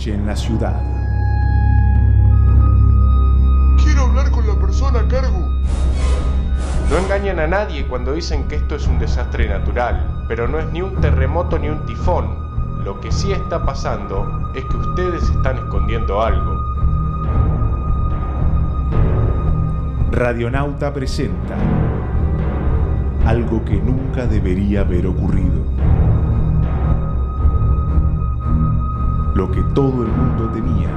noche en la ciudad. Quiero hablar con la persona a cargo. No engañan a nadie cuando dicen que esto es un desastre natural, pero no es ni un terremoto ni un tifón. Lo que sí está pasando es que ustedes están escondiendo algo. Radionauta presenta algo que nunca debería haber ocurrido. Lo que todo el mundo temía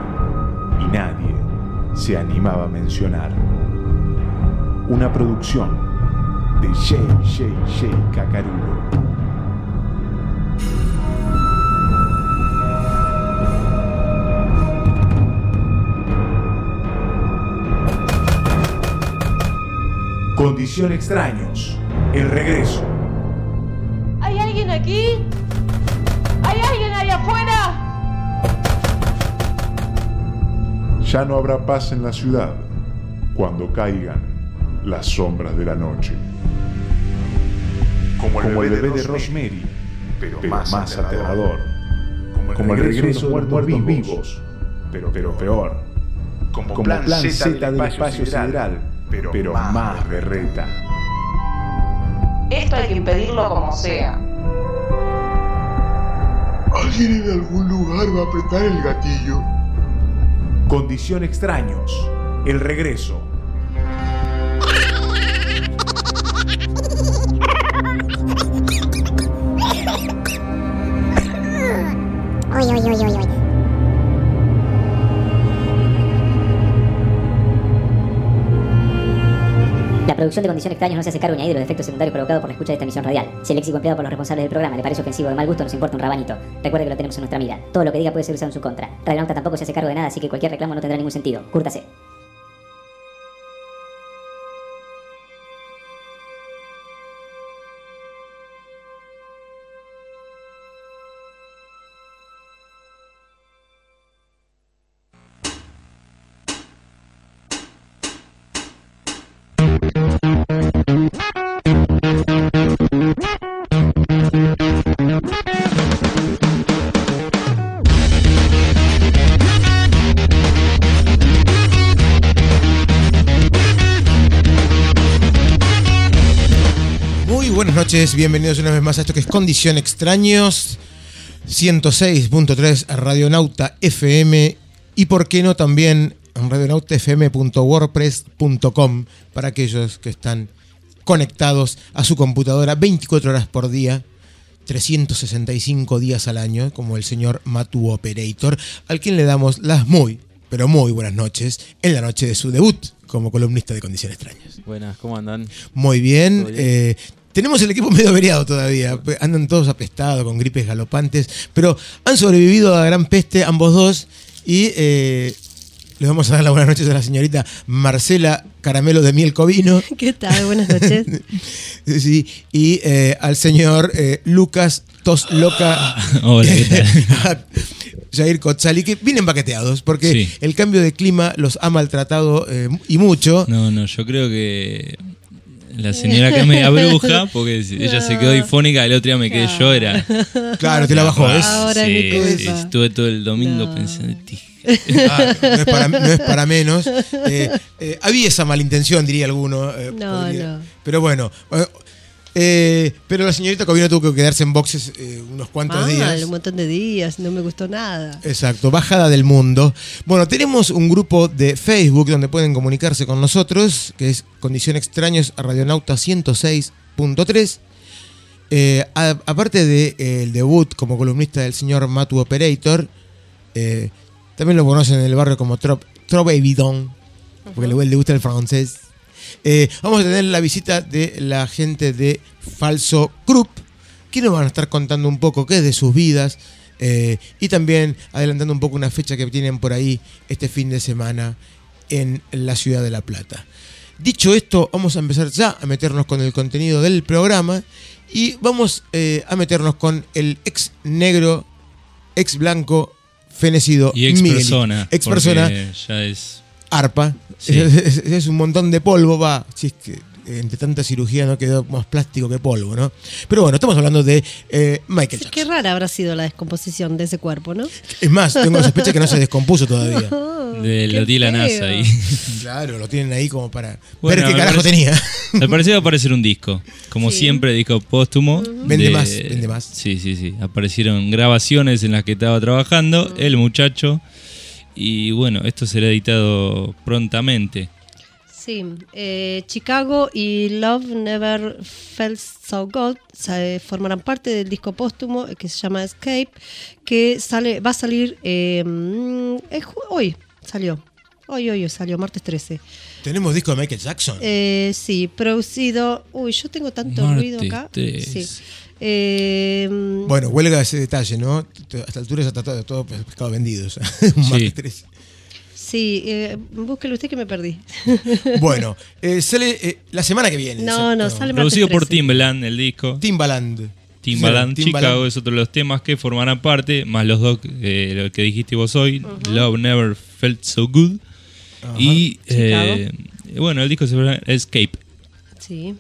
y nadie se animaba a mencionar. Una producción de Shay Kakarulo. Condición Extraños. El regreso. ¿Hay alguien aquí? Ya no habrá paz en la ciudad cuando caigan las sombras de la noche. Como el, Como el bebé, bebé de Rosemary, Rosemary, pero, pero más, más aterrador. aterrador. Como el regreso de los muertos vivos, pero, pero peor. Como, Como plan Z del espacio sideral, pero, pero más berreta. Esto hay que impedirlo como sea. ¿Alguien en algún lugar va a apretar el gatillo? Condición Extraños. El regreso. De Condición Extraños no se hace cargo ni de los efectos secundarios provocados por la escucha de esta emisión radial. Si el léxico empleado por los responsables del programa le parece ofensivo o de mal gusto, nos importa un rabanito. Recuerde que lo tenemos en nuestra mira. Todo lo que diga puede ser usado en su contra. Radionauta tampoco se hace cargo de nada, así que cualquier reclamo no tendrá ningún sentido. Cúrtase. Noches, bienvenidos una vez más a esto que es Condición Extraños, 106.3 Radionauta FM y por qué no también radionautafm.wordpress.com para aquellos que están conectados a su computadora 24 horas por día, 365 días al año, como el señor Matu Operator, al quien le damos las muy, pero muy buenas noches en la noche de su debut como columnista de Condición Extrañas. Buenas, ¿cómo andan? Muy bien. Eh, tenemos el equipo medio averiado todavía. Andan todos apestados con gripes galopantes. Pero han sobrevivido a gran peste ambos dos. Y eh, les vamos a dar las buenas noches a la señorita Marcela Caramelo de Miel Covino. ¿Qué tal? Buenas noches. Sí, y eh, al señor eh, Lucas Tos Loca. Hola, ¿qué tal? Jair Kotzali, que vienen paqueteados, porque Sí. el cambio de clima los ha maltratado eh, y mucho. No, no, yo creo que la señora que es media bruja, porque ella se quedó difónica, el otro día me quedé yo, era... Claro, te la bajó. Ah, es- Ahora es mi sí, culpa. sí, estuve todo el domingo No. pensando... Ah, no, es para, no es para menos. Eh, eh, había esa malintención, diría alguno. eh, No, no. Pero bueno. Eh, eh, pero la señorita Covino tuvo que quedarse en boxes eh, unos cuantos Mal, días. un montón de días, no me gustó nada. Exacto, bajada del mundo. Bueno, tenemos un grupo de Facebook donde pueden comunicarse con nosotros, que es Condición Extraños a Radionauta 106.3. Eh, a- aparte del debut como columnista del señor Matu Operator, eh, también lo conocen en el barrio como Trop, Trop Evidon, porque le gusta el francés. Eh, vamos a tener la visita de la gente de Falso Group, que nos van a estar contando un poco qué es de sus vidas eh, y también adelantando un poco una fecha que tienen por ahí este fin de semana en la ciudad de La Plata. Dicho esto, vamos a empezar ya a meternos con el contenido del programa y vamos eh, a meternos con el ex negro, ex blanco, fenecido Y ex persona. Ex persona, Ya es... arpa. Sí. Es, es- es un montón de polvo, va. Si es que eh, entre tanta cirugía no quedó más plástico que polvo, ¿no? Pero bueno, estamos hablando de eh, Michael Sí, Jackson. qué rara habrá sido la descomposición de ese cuerpo, ¿no? Es más, tengo la sospecha que no se descompuso todavía. De, lo tiene la. NASA ahí. Claro, lo tienen ahí como para Bueno, ver qué carajo parece- tenía. Al parecer va a aparecer un disco. Como Sí. siempre, disco póstumo. Vende de- más, vende más. Sí, sí, sí. Aparecieron grabaciones en las que estaba trabajando el muchacho. Y bueno, esto será editado prontamente. Sí, eh, Chicago y Love Never Felt So Good se- formarán parte del disco póstumo eh, que se llama Escape, que sale, va a salir eh, en ju- hoy, salió. Hoy, hoy, hoy salió, martes 13. Tenemos disco de Michael Jackson. Eh, sí, producido. Uy, yo tengo tanto Martes ruido acá. 13. Sí. Eh, Bueno, huelga ese detalle, ¿no? T- Hasta altura ya está todo, todo pescado vendido. o sea, un Sí. martes 13. sí, eh, búsquelo usted que me perdí. Bueno, eh, sale eh, la semana que viene. No, no, sale Producido por 13. Timbaland, el disco. Timbaland. Timbaland, Sí, Chicago es otro de los temas que formarán parte, más los dos eh, lo que dijiste vos hoy, Love Never Felt So Good. Y eh, bueno, el disco se llama Escape. Sí.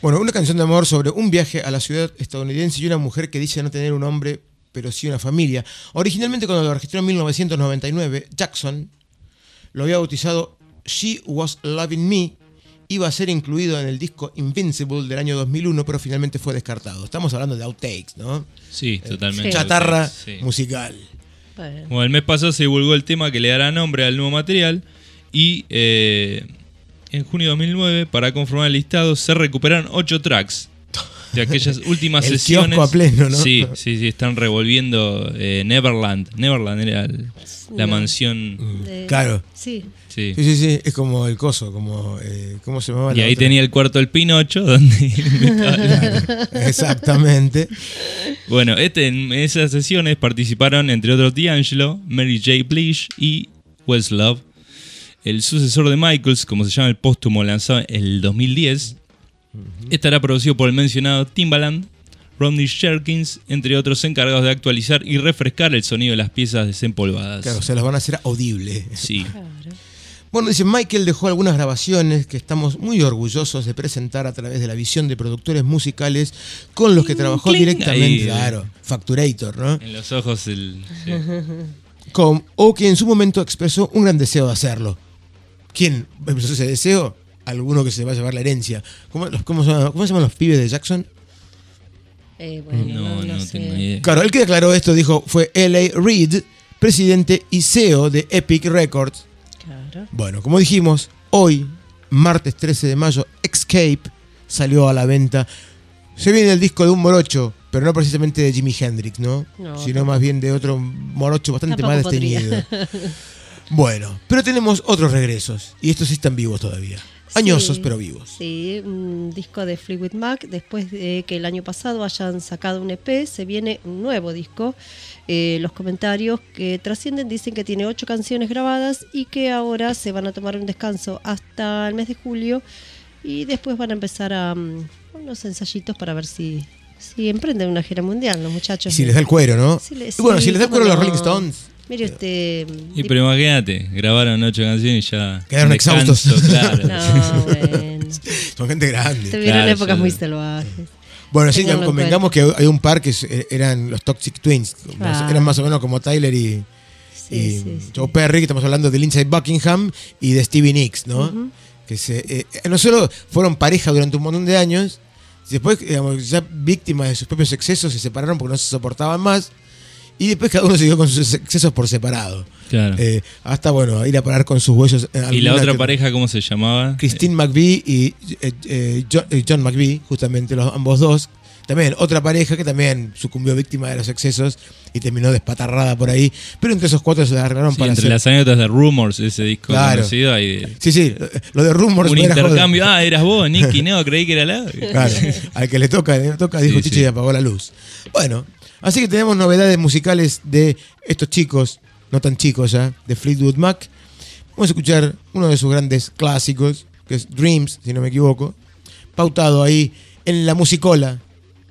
Bueno, una canción de amor sobre un viaje a la ciudad estadounidense y una mujer que dice no tener un hombre, pero sí una familia. Originalmente cuando lo registró en 1999, Jackson lo había bautizado She Was Loving Me. Iba a ser incluido en el disco Invincible del año 2001, pero finalmente fue descartado. Estamos hablando de outtakes, ¿no? Sí, totalmente. Chatarra Sí. musical. Bueno. Bueno, el mes pasado se divulgó el tema que le dará nombre al nuevo material y eh, en junio de 2009, para conformar el listado, se recuperaron ocho tracks de aquellas últimas El sesiones. a pleno, ¿no? Sí, sí, sí, están revolviendo eh, Neverland. Neverland era el- la No. mansión. De- Claro. Sí. Sí. Sí, sí, sí. Es como el coso, como. eh, ¿Cómo se llamaba? Y la ahí otra? tenía el cuarto del Pinocho, donde Claro, exactamente. Bueno, este, en esas sesiones participaron, entre otros, D'Angelo, Mary J. Blige y Questlove. El sucesor de Michaels, como se llama el póstumo, lanzado en el 2010, estará producido por el mencionado Timbaland, Rodney Sherkins, entre otros encargados de actualizar y refrescar el sonido de las piezas desempolvadas. Claro, se las van a hacer audible. Sí. Bueno, dice Michael dejó algunas grabaciones que estamos muy orgullosos de presentar a través de la visión de productores musicales con los que trabajó cling, directamente, ahí. claro, Facturator, ¿no? En los ojos el... sí. Con- o que en su momento expresó un gran deseo de hacerlo. ¿Quién expresó ese deseo? Alguno que se va a llevar la herencia. ¿Cómo, los- cómo se, llaman, cómo se llaman los pibes de Jackson? Eh, bueno, No, no, no, sé. tengo idea. Claro, el que declaró esto dijo fue L.A. Reid, presidente y CEO de Epic Records. Claro. Bueno, como dijimos, hoy, martes 13 de mayo, Escape salió a la venta. Se viene el disco de un morocho, pero no precisamente de Jimi Hendrix, ¿no? No, Sino más bien de otro morocho bastante más desteñido. bueno, pero tenemos otros regresos, y estos sí están vivos todavía. Añosos, Sí, pero vivos. Sí, un disco de Fleetwood Mac. Después de que el año pasado hayan sacado un EP, se viene un nuevo disco. Eh, los comentarios que trascienden dicen que tiene ocho canciones grabadas y que ahora se van a tomar un descanso hasta el mes de julio y después van a empezar a mm, unos ensayitos para ver si, si emprenden una gira mundial los Y muchachos. si les da el cuero, ¿no? Si le- y bueno, sí, si les da el cuero a los no. Rolling Stones. Mire usted. Y pero imagínate, grabaron ocho canciones y ya... Quedaron descanso, exhaustos. Claro. No, bueno. Son gente grande. Tuvieron Claro, épocas muy salvajes. Bueno, sí, convengamos que hay un par que eh, eran los Toxic Twins. Claro. Eran más o menos como Tyler y, Sí, y sí, sí. Joe Perry, que estamos hablando de Lindsay Buckingham y de Stevie Nicks, ¿no? Que se, eh, eh, no solo fueron pareja durante un montón de años, después, digamos, ya víctimas de sus propios excesos, se separaron porque no se soportaban más. Y después cada uno siguió con sus excesos por separado. Claro. Eh, hasta, bueno, ir a parar con sus huesos. en ¿Y la otra que- pareja cómo se llamaba? Christine McVie y eh, eh, John, eh, John McVie, justamente los, ambos dos. También otra pareja que también sucumbió víctima de los excesos y terminó despatarrada por ahí. Pero entre esos cuatro se la arreglaron Sí, para entre hacer. las anécdotas de Rumors, ese disco Claro. conocido, hay de- Sí, sí, lo de Rumors un intercambio. Ah, eras vos, Nicky, no, creí que era la. Claro, al que le toca, le toca, dijo Sí, Chichi sí. y apagó la luz. Bueno, así que tenemos novedades musicales de estos chicos, no tan chicos ya, de Fleetwood Mac. Vamos a escuchar uno de sus grandes clásicos, que es Dreams, si no me equivoco, pautado ahí en la musicola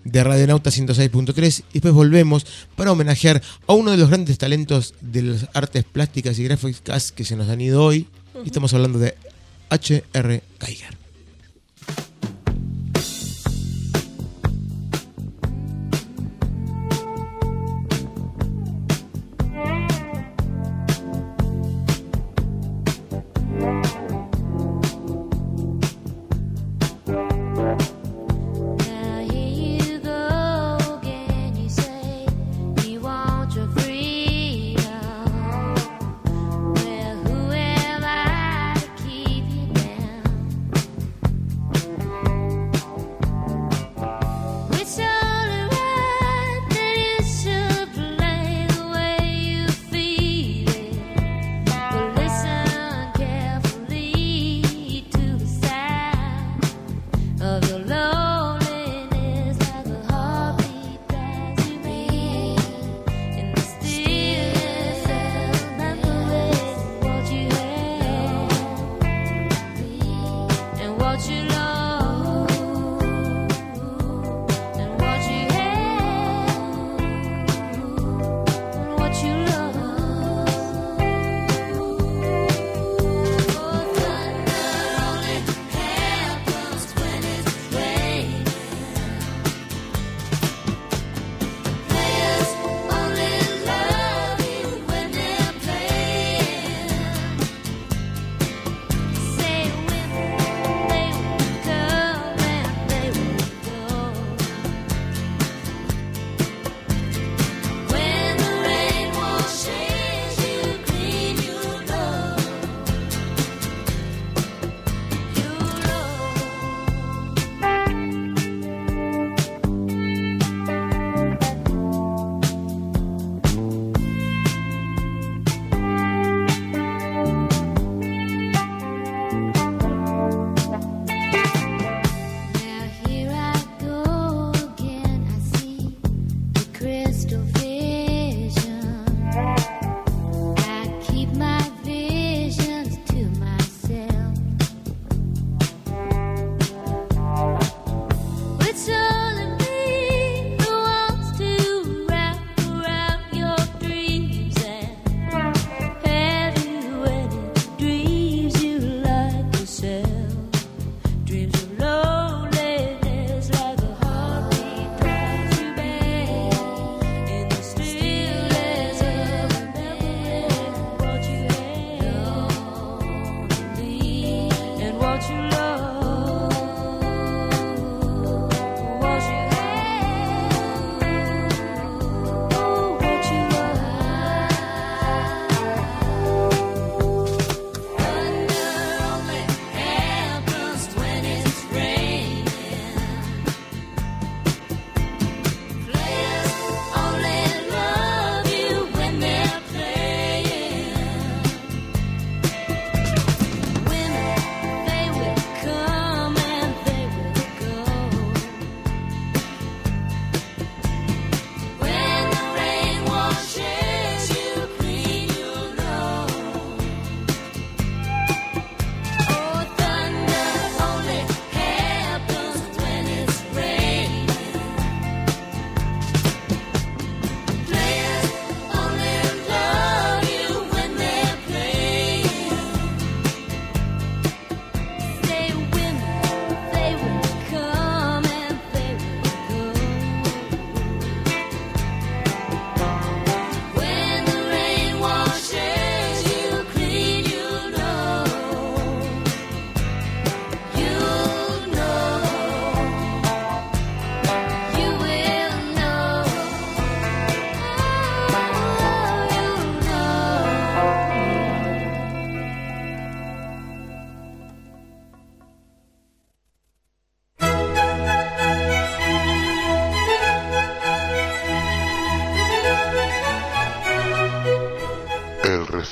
de Radionauta 106.3 y después volvemos para homenajear a uno de los grandes talentos de las artes plásticas y gráficas que se nos han ido hoy. Y estamos hablando de H.R. Geiger.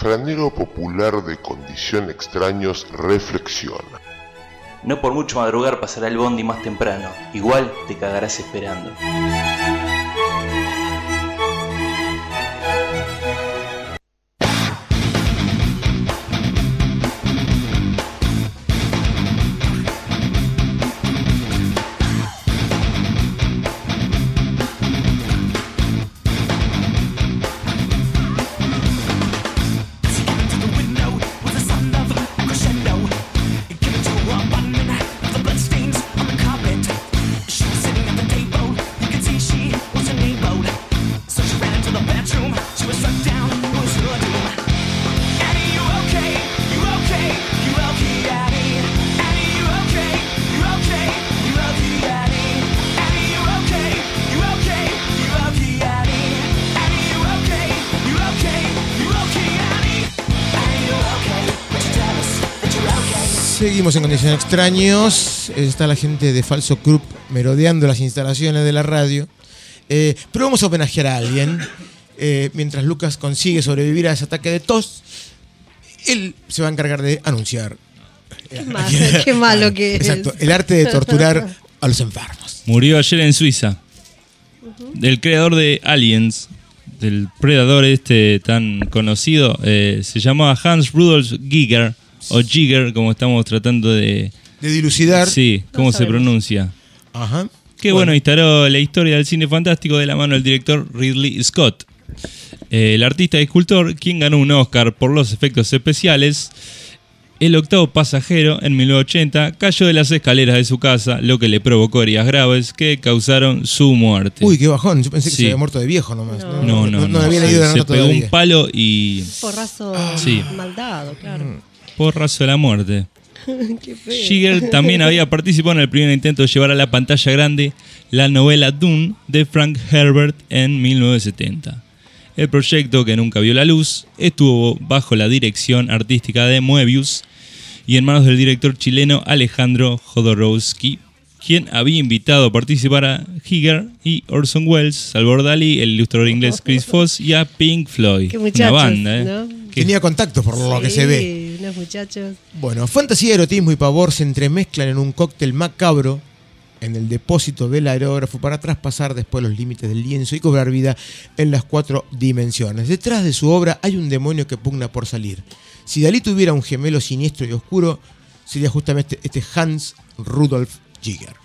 Refranero popular de condición extraños reflexiona. No por mucho madrugar pasará el bondi más temprano, igual te cagarás esperando. Seguimos en condiciones extraños. Está la gente de Falso Group merodeando las instalaciones de la radio. Eh, pero vamos a homenajear a alguien. Eh, mientras Lucas consigue sobrevivir a ese ataque de tos, él se va a encargar de anunciar. Qué, mal- qué malo que es. Exacto, el arte de torturar a los enfermos. Murió ayer en Suiza. Del creador de Aliens, del predador este tan conocido, eh, se llamaba Hans Rudolf Giger, o Giger, como estamos tratando de... De dilucidar. Sí, cómo se pronuncia. Ajá. Que bueno, instaló la historia del cine fantástico de la mano del director Ridley Scott. Eh, el artista y escultor, quien ganó un Oscar por los efectos especiales, el octavo pasajero en 1980 cayó de las escaleras de su casa, lo que le provocó heridas graves que causaron su muerte. Uy, qué bajón. Yo pensé que Sí. se había muerto de viejo nomás. No, no, no, no. había se- leído la se nota pegó un palo y Porrazo Sí. maldado, claro. Porrazo de la muerte. Qué feo. También había participado en el primer intento de llevar a la pantalla grande la novela Dune de Frank Herbert en 1970. El proyecto, que nunca vio la luz, estuvo bajo la dirección artística de Moebius y en manos del director chileno Alejandro Jodorowsky, quien había invitado a participar a Giger y Orson Welles, Salvador Dalí, el ilustrador inglés Chris Foss y a Pink Floyd. Qué Una muchachos, banda, ¿eh? ¿no? Que- Tenía contactos por lo que se ve. Muchachos. Bueno, fantasía, erotismo y pavor se entremezclan en un cóctel macabro en el depósito del aerógrafo para traspasar después los límites del lienzo y cobrar vida en las cuatro dimensiones. Detrás de su obra hay un demonio que pugna por salir. Si Dalí tuviera un gemelo siniestro y oscuro, sería justamente este Hans Rudolf Giger.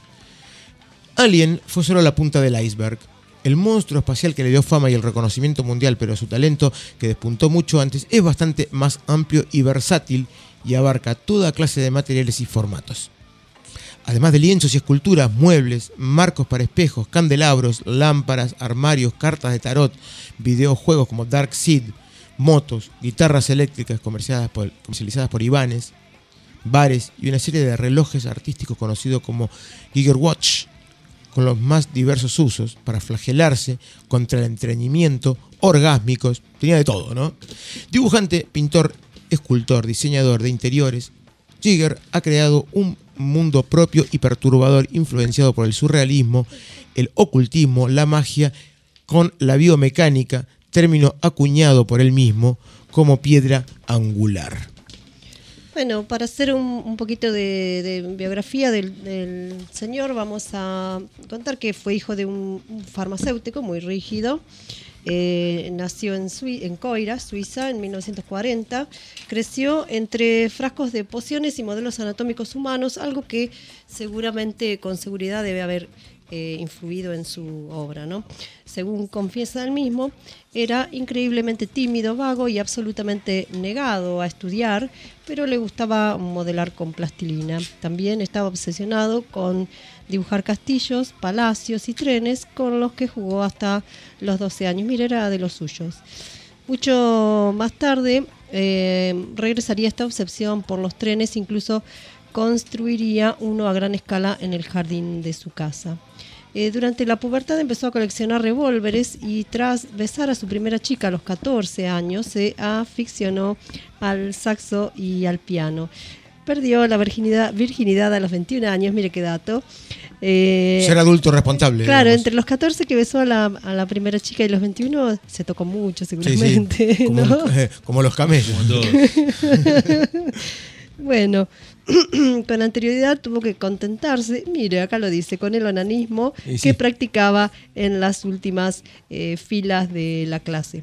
Alien fue solo la punta del iceberg. El monstruo espacial que le dio fama y el reconocimiento mundial, pero su talento, que despuntó mucho antes, es bastante más amplio y versátil y abarca toda clase de materiales y formatos. Además de lienzos y esculturas, muebles, marcos para espejos, candelabros, lámparas, armarios, cartas de tarot, videojuegos como Dark Seed, motos, guitarras eléctricas comercializadas por, comercializadas bares y una serie de relojes artísticos conocidos como Giger Watch, con los más diversos usos para flagelarse contra el entreñimiento, orgásmicos, tenía de todo, ¿no? Dibujante, pintor, escultor, diseñador de interiores, Giger ha creado un mundo propio y perturbador influenciado por el surrealismo, el ocultismo, la magia, con la biomecánica, término acuñado por él mismo como piedra angular. Bueno, para hacer un, un poquito de, biografía del, señor, vamos a contar que fue hijo de un, un farmacéutico muy rígido. Eh, nació en, Sui- en Coira, Suiza, en 1940. Creció entre frascos de pociones y modelos anatómicos humanos, algo que seguramente, con seguridad, debe haber eh, influido en su obra. ¿no? Según confiesa él mismo, era increíblemente tímido, vago y absolutamente negado a estudiar, pero le gustaba modelar con plastilina. También estaba obsesionado con dibujar castillos, palacios y trenes con los que jugó hasta los 12 años. Mira, era de los suyos. Mucho más tarde eh, regresaría esta obsesión por los trenes, incluso construiría uno a gran escala en el jardín de su casa. Eh, durante la pubertad empezó a coleccionar revólveres y tras besar a su primera chica a los 14 años se aficionó al saxo y al piano. perdió la virginidad, virginidad a los 21 años, mire qué dato. Eh, Ser adulto responsable. Claro, digamos. entre los 14 que besó a la, a la primera chica y los 21 se tocó mucho Sí, sí, seguramente. como, ¿no? eh, como los camellos. Como todos. Bueno, con anterioridad tuvo que contentarse, mire, acá lo dice, con el onanismo sí. que practicaba en las últimas eh, filas de la clase.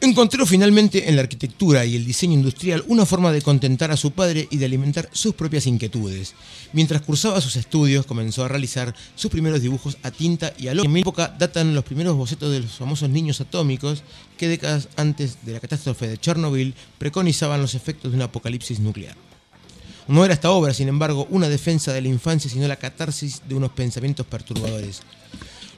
Encontró finalmente en la arquitectura y el diseño industrial una forma de contentar a su padre y de alimentar sus propias inquietudes. Mientras cursaba sus estudios, comenzó a realizar sus primeros dibujos a tinta y al óleo. En mi época datan los primeros bocetos de los famosos niños atómicos que décadas antes de la catástrofe de Chernobyl preconizaban los efectos de un apocalipsis nuclear. No era esta obra, sin embargo, una defensa de la infancia, sino la catarsis de unos pensamientos perturbadores.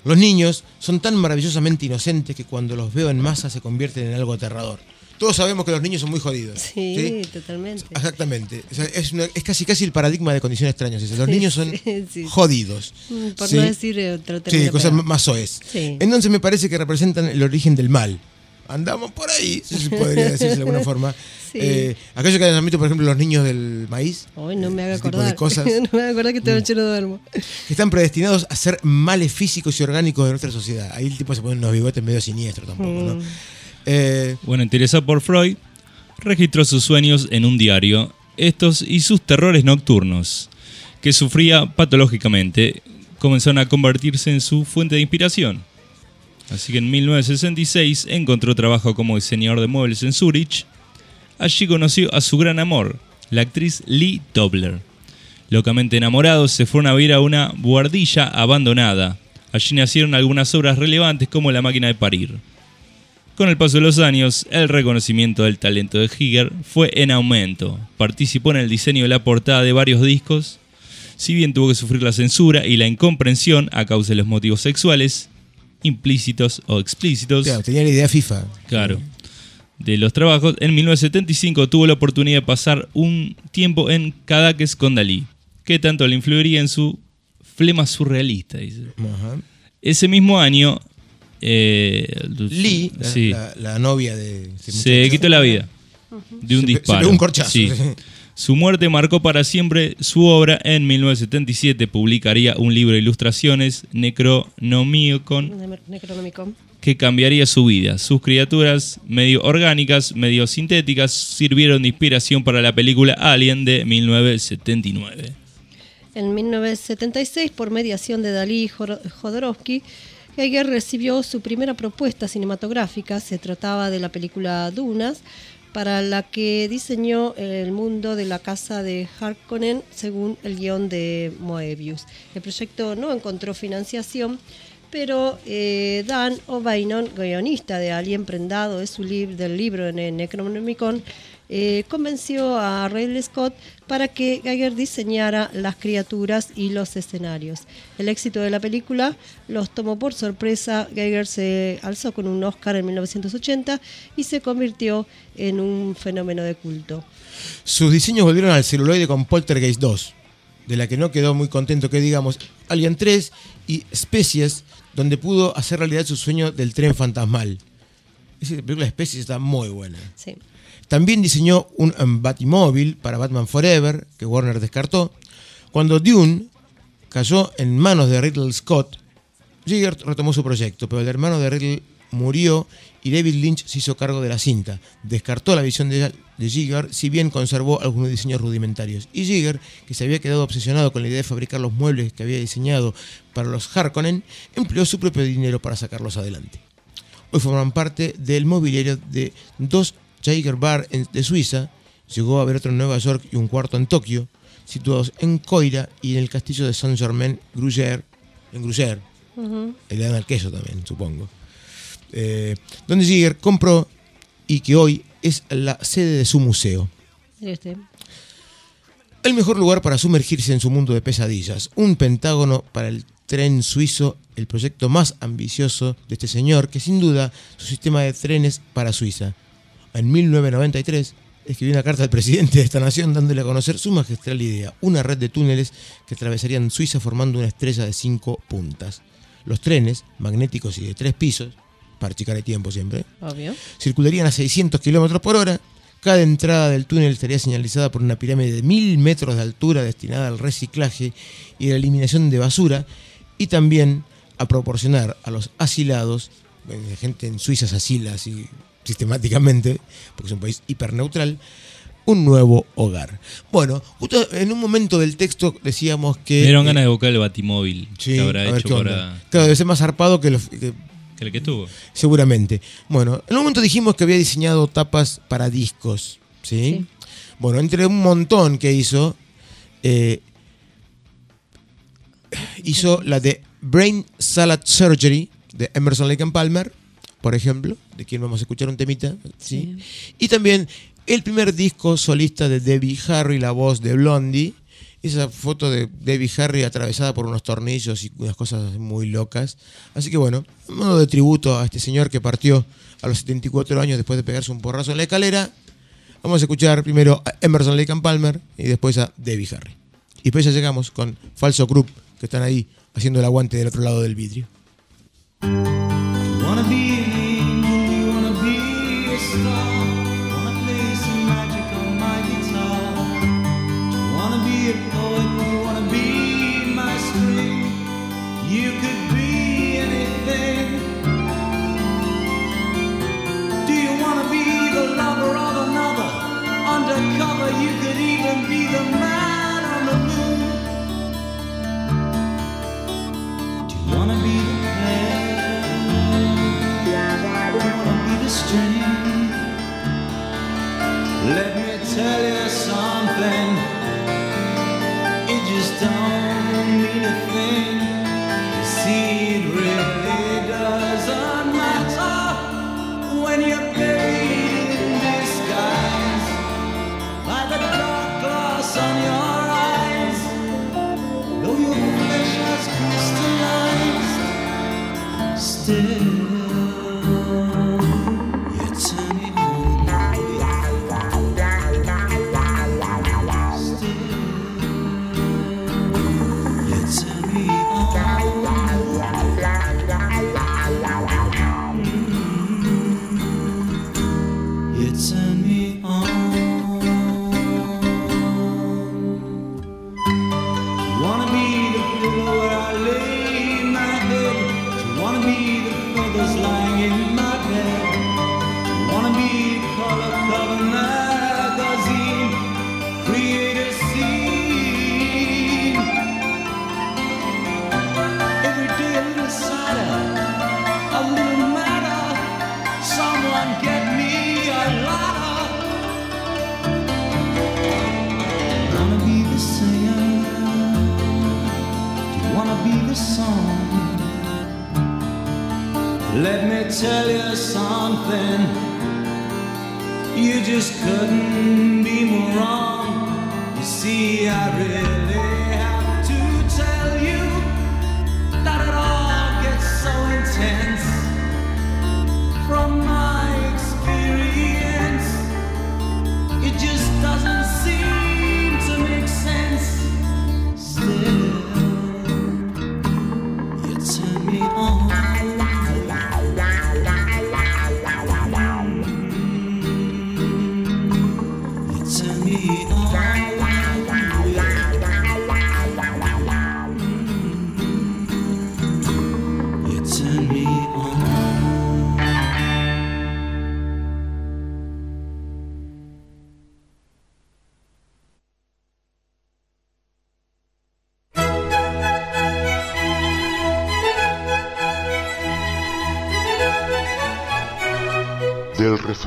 Los niños son tan maravillosamente inocentes que cuando los veo en masa se convierten en algo aterrador. Todos sabemos que los niños son muy jodidos. Sí, totalmente. Exactamente. O sea, es, una- es casi casi el paradigma de condiciones extrañas. Los Sí, niños son sí, sí. jodidos. Mm, Por Sí. no decir eh, otro Sí, término cosas peor. más soez. Sí. Entonces me parece que representan el origen del mal. Andamos por ahí, si se podría decir de alguna forma. Sí. Eh, aquellos que han visto, por ejemplo, los niños del maíz, Hoy no me haga ese tipo acordar. de cosas. Mm. no me haga acordar que esta noche no duermo. que están predestinados a ser males físicos y orgánicos de nuestra sociedad. Ahí el tipo se pone unos bigotes medio siniestros tampoco, ¿no? Mm. Eh, Bueno, interesado por Freud, registró sus sueños en un diario, estos y sus terrores nocturnos, que sufría patológicamente, comenzaron a convertirse en su fuente de inspiración. Así que en 1966 encontró trabajo como diseñador de muebles en Zurich. Allí conoció a su gran amor, la actriz Lee Tobler. Locamente enamorados, se fueron a vivir a una buhardilla abandonada. Allí nacieron algunas obras relevantes como La máquina de parir. Con el paso de los años, el reconocimiento del talento de Giger fue en aumento. Participó en el diseño de la portada de varios discos, si bien tuvo que sufrir la censura y la incomprensión a causa de los motivos sexuales, implícitos o explícitos. claro, tenía la idea FIFA. Claro. De los trabajos, en 1975 tuvo la oportunidad de pasar un tiempo en Cadaqués con Dalí, que tanto le influiría en su flema surrealista. dice. Ajá. Ese mismo año, eh, Lee, la, sí, la- la novia de ese se quitó la vida de un Se se disparo. pegó un corchazo. Sí. Su muerte marcó para siempre su obra. En 1977 publicaría un libro de ilustraciones, Necronomicon, Ne- Necronomicon. que cambiaría su vida. Sus criaturas, medio orgánicas, medio sintéticas, sirvieron de inspiración para la película Alien de 1979. En 1976, por mediación de Dalí Jodorowsky, Geiger recibió su primera propuesta cinematográfica. Se trataba de la película Dunas, para la que diseñó el mundo de la casa de Harkonnen según el guion de Moebius. El proyecto no encontró financiación, pero eh, Dan O'Bannon, guionista de Alien Prendado de su lib- del libro en el Necronomicon, eh, convenció a Ridley Scott para que Geiger diseñara las criaturas y los escenarios. El éxito de la película los tomó por sorpresa. Geiger se alzó con un Oscar en 1980 y se convirtió en un fenómeno de culto. Sus diseños volvieron al celuloide con Poltergeist 2, de la que no quedó muy contento que digamos, Alien 3 y Species, donde pudo hacer realidad su sueño del tren fantasmal. Esa película Species está muy buena. Sí. También diseñó un um, Batimóvil para Batman Forever, que Warner descartó. Cuando Dune cayó en manos de Ridley Scott, Giger retomó su proyecto, pero el hermano de Ridley murió y David Lynch se hizo cargo de la cinta. Descartó la visión de, de Giger, si bien conservó algunos diseños rudimentarios. Y Giger, que se había quedado obsesionado con la idea de fabricar los muebles que había diseñado para los Harkonnen, empleó su propio dinero para sacarlos adelante. Hoy forman parte del mobiliario de dos Jaeger Bar de Suiza, llegó a haber otro en Nueva York y un cuarto en Tokio, situados en Coira y en el castillo de Saint-Germain-Gruyère, en Gruyère, Ujú. el dan al queso también, supongo, eh, donde Giger compró y que hoy es la sede de su museo. El mejor lugar para sumergirse en su mundo de pesadillas. Un pentágono para el tren suizo, el proyecto más ambicioso de este señor, que sin duda su sistema de trenes para Suiza. En 1993 escribió una carta al presidente de esta nación dándole a conocer su magistral idea, una red de túneles que atravesarían Suiza formando una estrella de cinco puntas. Los trenes, magnéticos y de tres pisos, para achicar el tiempo siempre, Obvio. circularían a 600 kilómetros por hora, Cada entrada del túnel estaría señalizada por una pirámide de mil metros de altura destinada al reciclaje y la eliminación de basura y también a proporcionar a los asilados, gente en Suiza se asila así sistemáticamente, porque es un país hiperneutral, un nuevo hogar. Bueno, justo en un momento del texto decíamos que... Me dieron eh, ganas de buscar el batimóvil Sí, que habrá a ver hecho qué onda. para. Claro, debe ser más zarpado que, los- que- Que el que tuvo. seguramente. Bueno, en un momento dijimos que había diseñado tapas para discos, ¿sí? Sí. Bueno, entre un montón que hizo, eh, hizo la de Brain Salad Surgery de Emerson Lake and Palmer, por ejemplo, de quien vamos a escuchar un temita, ¿sí? Y también el primer disco solista de Debbie Harry, la voz de Blondie. Esa foto de Debbie Harry atravesada por unos tornillos y unas cosas muy locas. Así que bueno, en modo de tributo a este señor que partió a los 74 años después de pegarse un porrazo en la escalera, vamos a escuchar primero a Emerson Lake and Palmer y después a Debbie Harry. Y después ya llegamos con Falso Group, que están ahí haciendo el aguante del otro lado del vidrio. String. Let me tell you something. It just don't mean a thing. You see, it really doesn't matter when you're buried in disguise by the dark glass on your eyes. Though your flesh has crystallized, still. Tell you something. You just couldn't be more wrong. You see, I really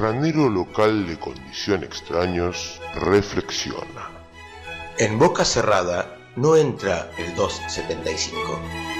refranero local de condición extraños, reflexiona. En boca cerrada no entra el 275.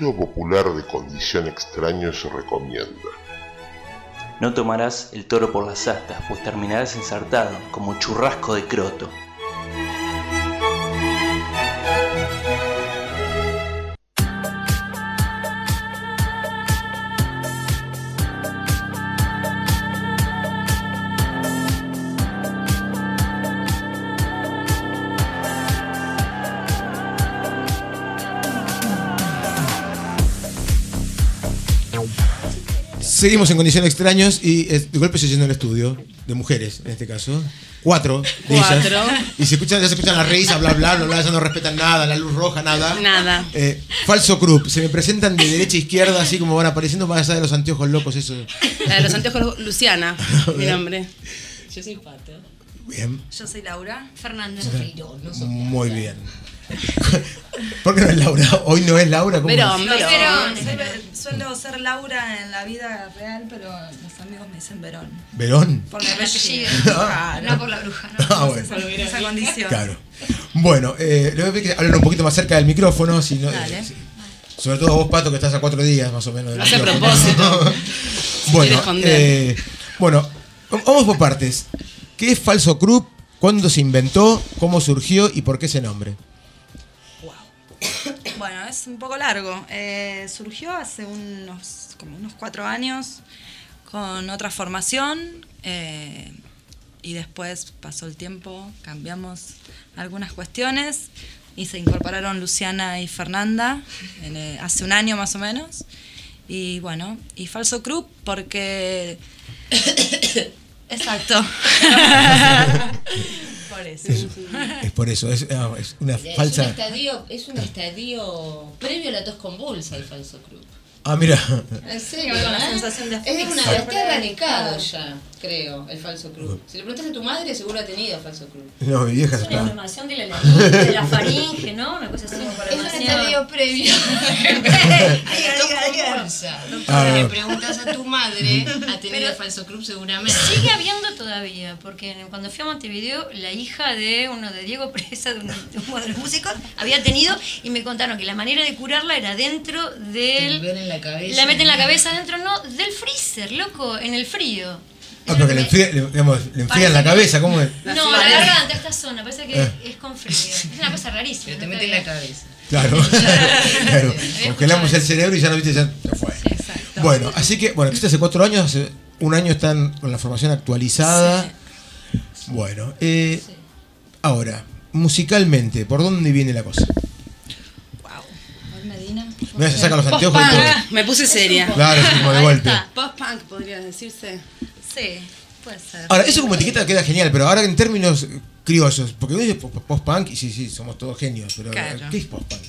Popular de condición extraños recomienda. No tomarás el toro por las astas, pues terminarás ensartado como churrasco de croto. Seguimos en condiciones extraños y eh, de golpe se llenó el estudio de mujeres, en este caso. Cuatro. de Cuatro. ellas. Y se escuchan, ya se escuchan las risas, bla, bla, bla, bla, ya no respetan nada, la luz roja, nada. Nada. Eh, falso Krupp, se me presentan de derecha a izquierda, así como van apareciendo más allá de los anteojos locos, eso. La de los anteojos Luciana, mi nombre. Yo soy Pato. Bien, Yo soy Laura. Fernanda muy bien. ¿Por qué no es Laura? Hoy no es Laura. ¿cómo Verón, es? Verón. Suelo- Suelo ser Laura en la vida real, pero los amigos me dicen Verón. ¿Verón? Por mi apellido. Ah. no por la bruja, no. Ah, No bueno. sé esa, esa condición. Claro. Bueno, eh, le voy a pedir que hablen un poquito más cerca del micrófono, si no, Dale. eh, sobre todo vos, Pato, que estás a cuatro días más o menos. del Hace propósito. bueno, eh, bueno, vamos por partes. ¿Qué es Falso Krupp? ¿Cuándo se inventó? ¿Cómo surgió? ¿Y por qué ese nombre? Bueno, es un poco largo. Eh, surgió hace unos, como unos cuatro años con otra formación eh, y después pasó el tiempo, cambiamos algunas cuestiones y se incorporaron Luciana y Fernanda en, eh, hace un año más o menos. Y bueno, y Falso Club porque... Exacto. Por eso. Es, es por eso, es, ah, es una Es un falsa. estadio, es un estadio previo a la tos convulsa el falso club. Ah, mira. En serio, Con la sensación de Es una está erradicado ya, creo, el falso club. Si le preguntas a tu madre, seguro ha tenido falso club. No, mi vieja Es una está. inflamación de la laringe, de la faringe, ¿no? Una cosa así. Es un estadio previo. Ah, Si le preguntas a tu madre, ha tenido falso club seguramente. Sigue habiendo todavía, porque cuando fui a Montevideo, la hija de uno de Diego Presa, de, un- de uno de los músicos, había tenido y me contaron que la manera de curarla era dentro del. Ver en la cabeza. La meten en la cabeza dentro, no, del freezer, loco, en el frío. Ah, porque le, enfría- le- digamos, le enfrían la cabeza, ¿cómo es? No, la garganta, esta zona, parece que Eh. es con frío. Es una cosa rarísima. Pero te no mete en la cabeza. Claro, claro. Congelamos el cerebro y ya no viste, ya se fue. Bueno, así que, bueno, existe hace cuatro años, hace un año están con la formación actualizada. Bueno, eh, ahora, musicalmente, ¿por dónde viene la cosa? Medina. Mira, se saca los anteojos y todo. Me puse seria. Claro, sí, como de golpe. Post-punk podría decirse. Sí, puede ser. Ahora, eso como etiqueta queda genial, pero ahora en términos criollos, porque uno dice po- po- post-punk y sí, sí, somos todos genios, pero Claro. ¿qué es post-punk?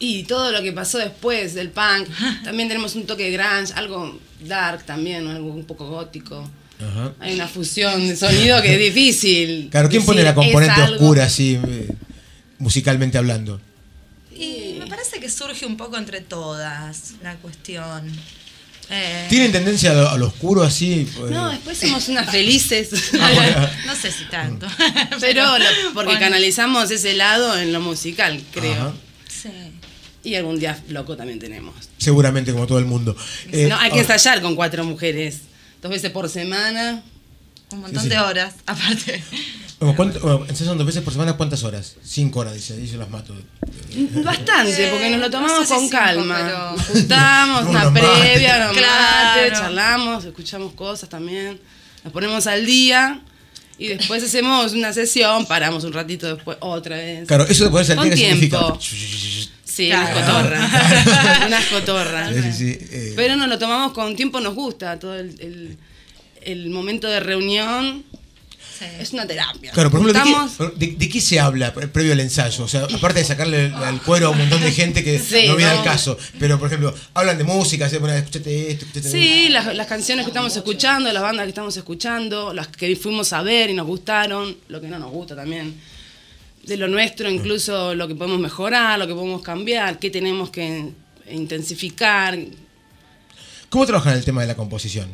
Y todo lo que pasó después del punk. También tenemos un toque de grunge, algo dark también, algo un poco gótico. Ajá. Hay una fusión de sonido que es difícil. Claro, ¿quién pone la componente es oscura así, eh, musicalmente hablando? Y me parece que surge un poco entre todas la cuestión. Eh, ¿Tienen tendencia a lo, a lo oscuro así? Eh, No, después somos unas felices. Ah, no sé si tanto. Pero lo- porque Bueno. canalizamos ese lado en lo musical, creo. Ajá. Sí. Y algún día loco también tenemos. Seguramente como todo el mundo. Eh, no, hay que ahora, ensayar con cuatro mujeres. Dos veces por semana. Un montón Sí, sí. de horas, aparte. Bueno, ¿cuánto- ensayan dos veces por semana, ¿cuántas horas? Cinco horas, dice, ahí yo las mato. Bastante, porque nos lo tomamos no sé si con cinco, calma. pero- Nos Juntamos, una previa, unos Claro. charlamos, escuchamos cosas también. Nos ponemos al día y después hacemos una sesión, paramos un ratito después, otra vez. Claro, eso de ponerse al día, ¿qué tiempo. significa? Sí, Claro. unas cotorras. unas cotorras. Sí, sí, sí, eh, Pero nos lo tomamos con tiempo, nos gusta todo el, el- el momento de reunión. Es una terapia. Claro, por ejemplo, ¿de qué, de- de qué se habla pre- previo al ensayo? O sea, aparte de sacarle el, el cuero a un montón de gente que Sí, no viene no. al caso, pero por ejemplo, hablan de música, se ponen, escuchate esto, escuchate Sí, las, las canciones que estamos escuchando, las bandas que estamos escuchando, las que fuimos a ver y nos gustaron, lo que no nos gusta también. De lo nuestro, incluso lo que podemos mejorar, lo que podemos cambiar, qué tenemos que intensificar. ¿Cómo trabajan el tema de la composición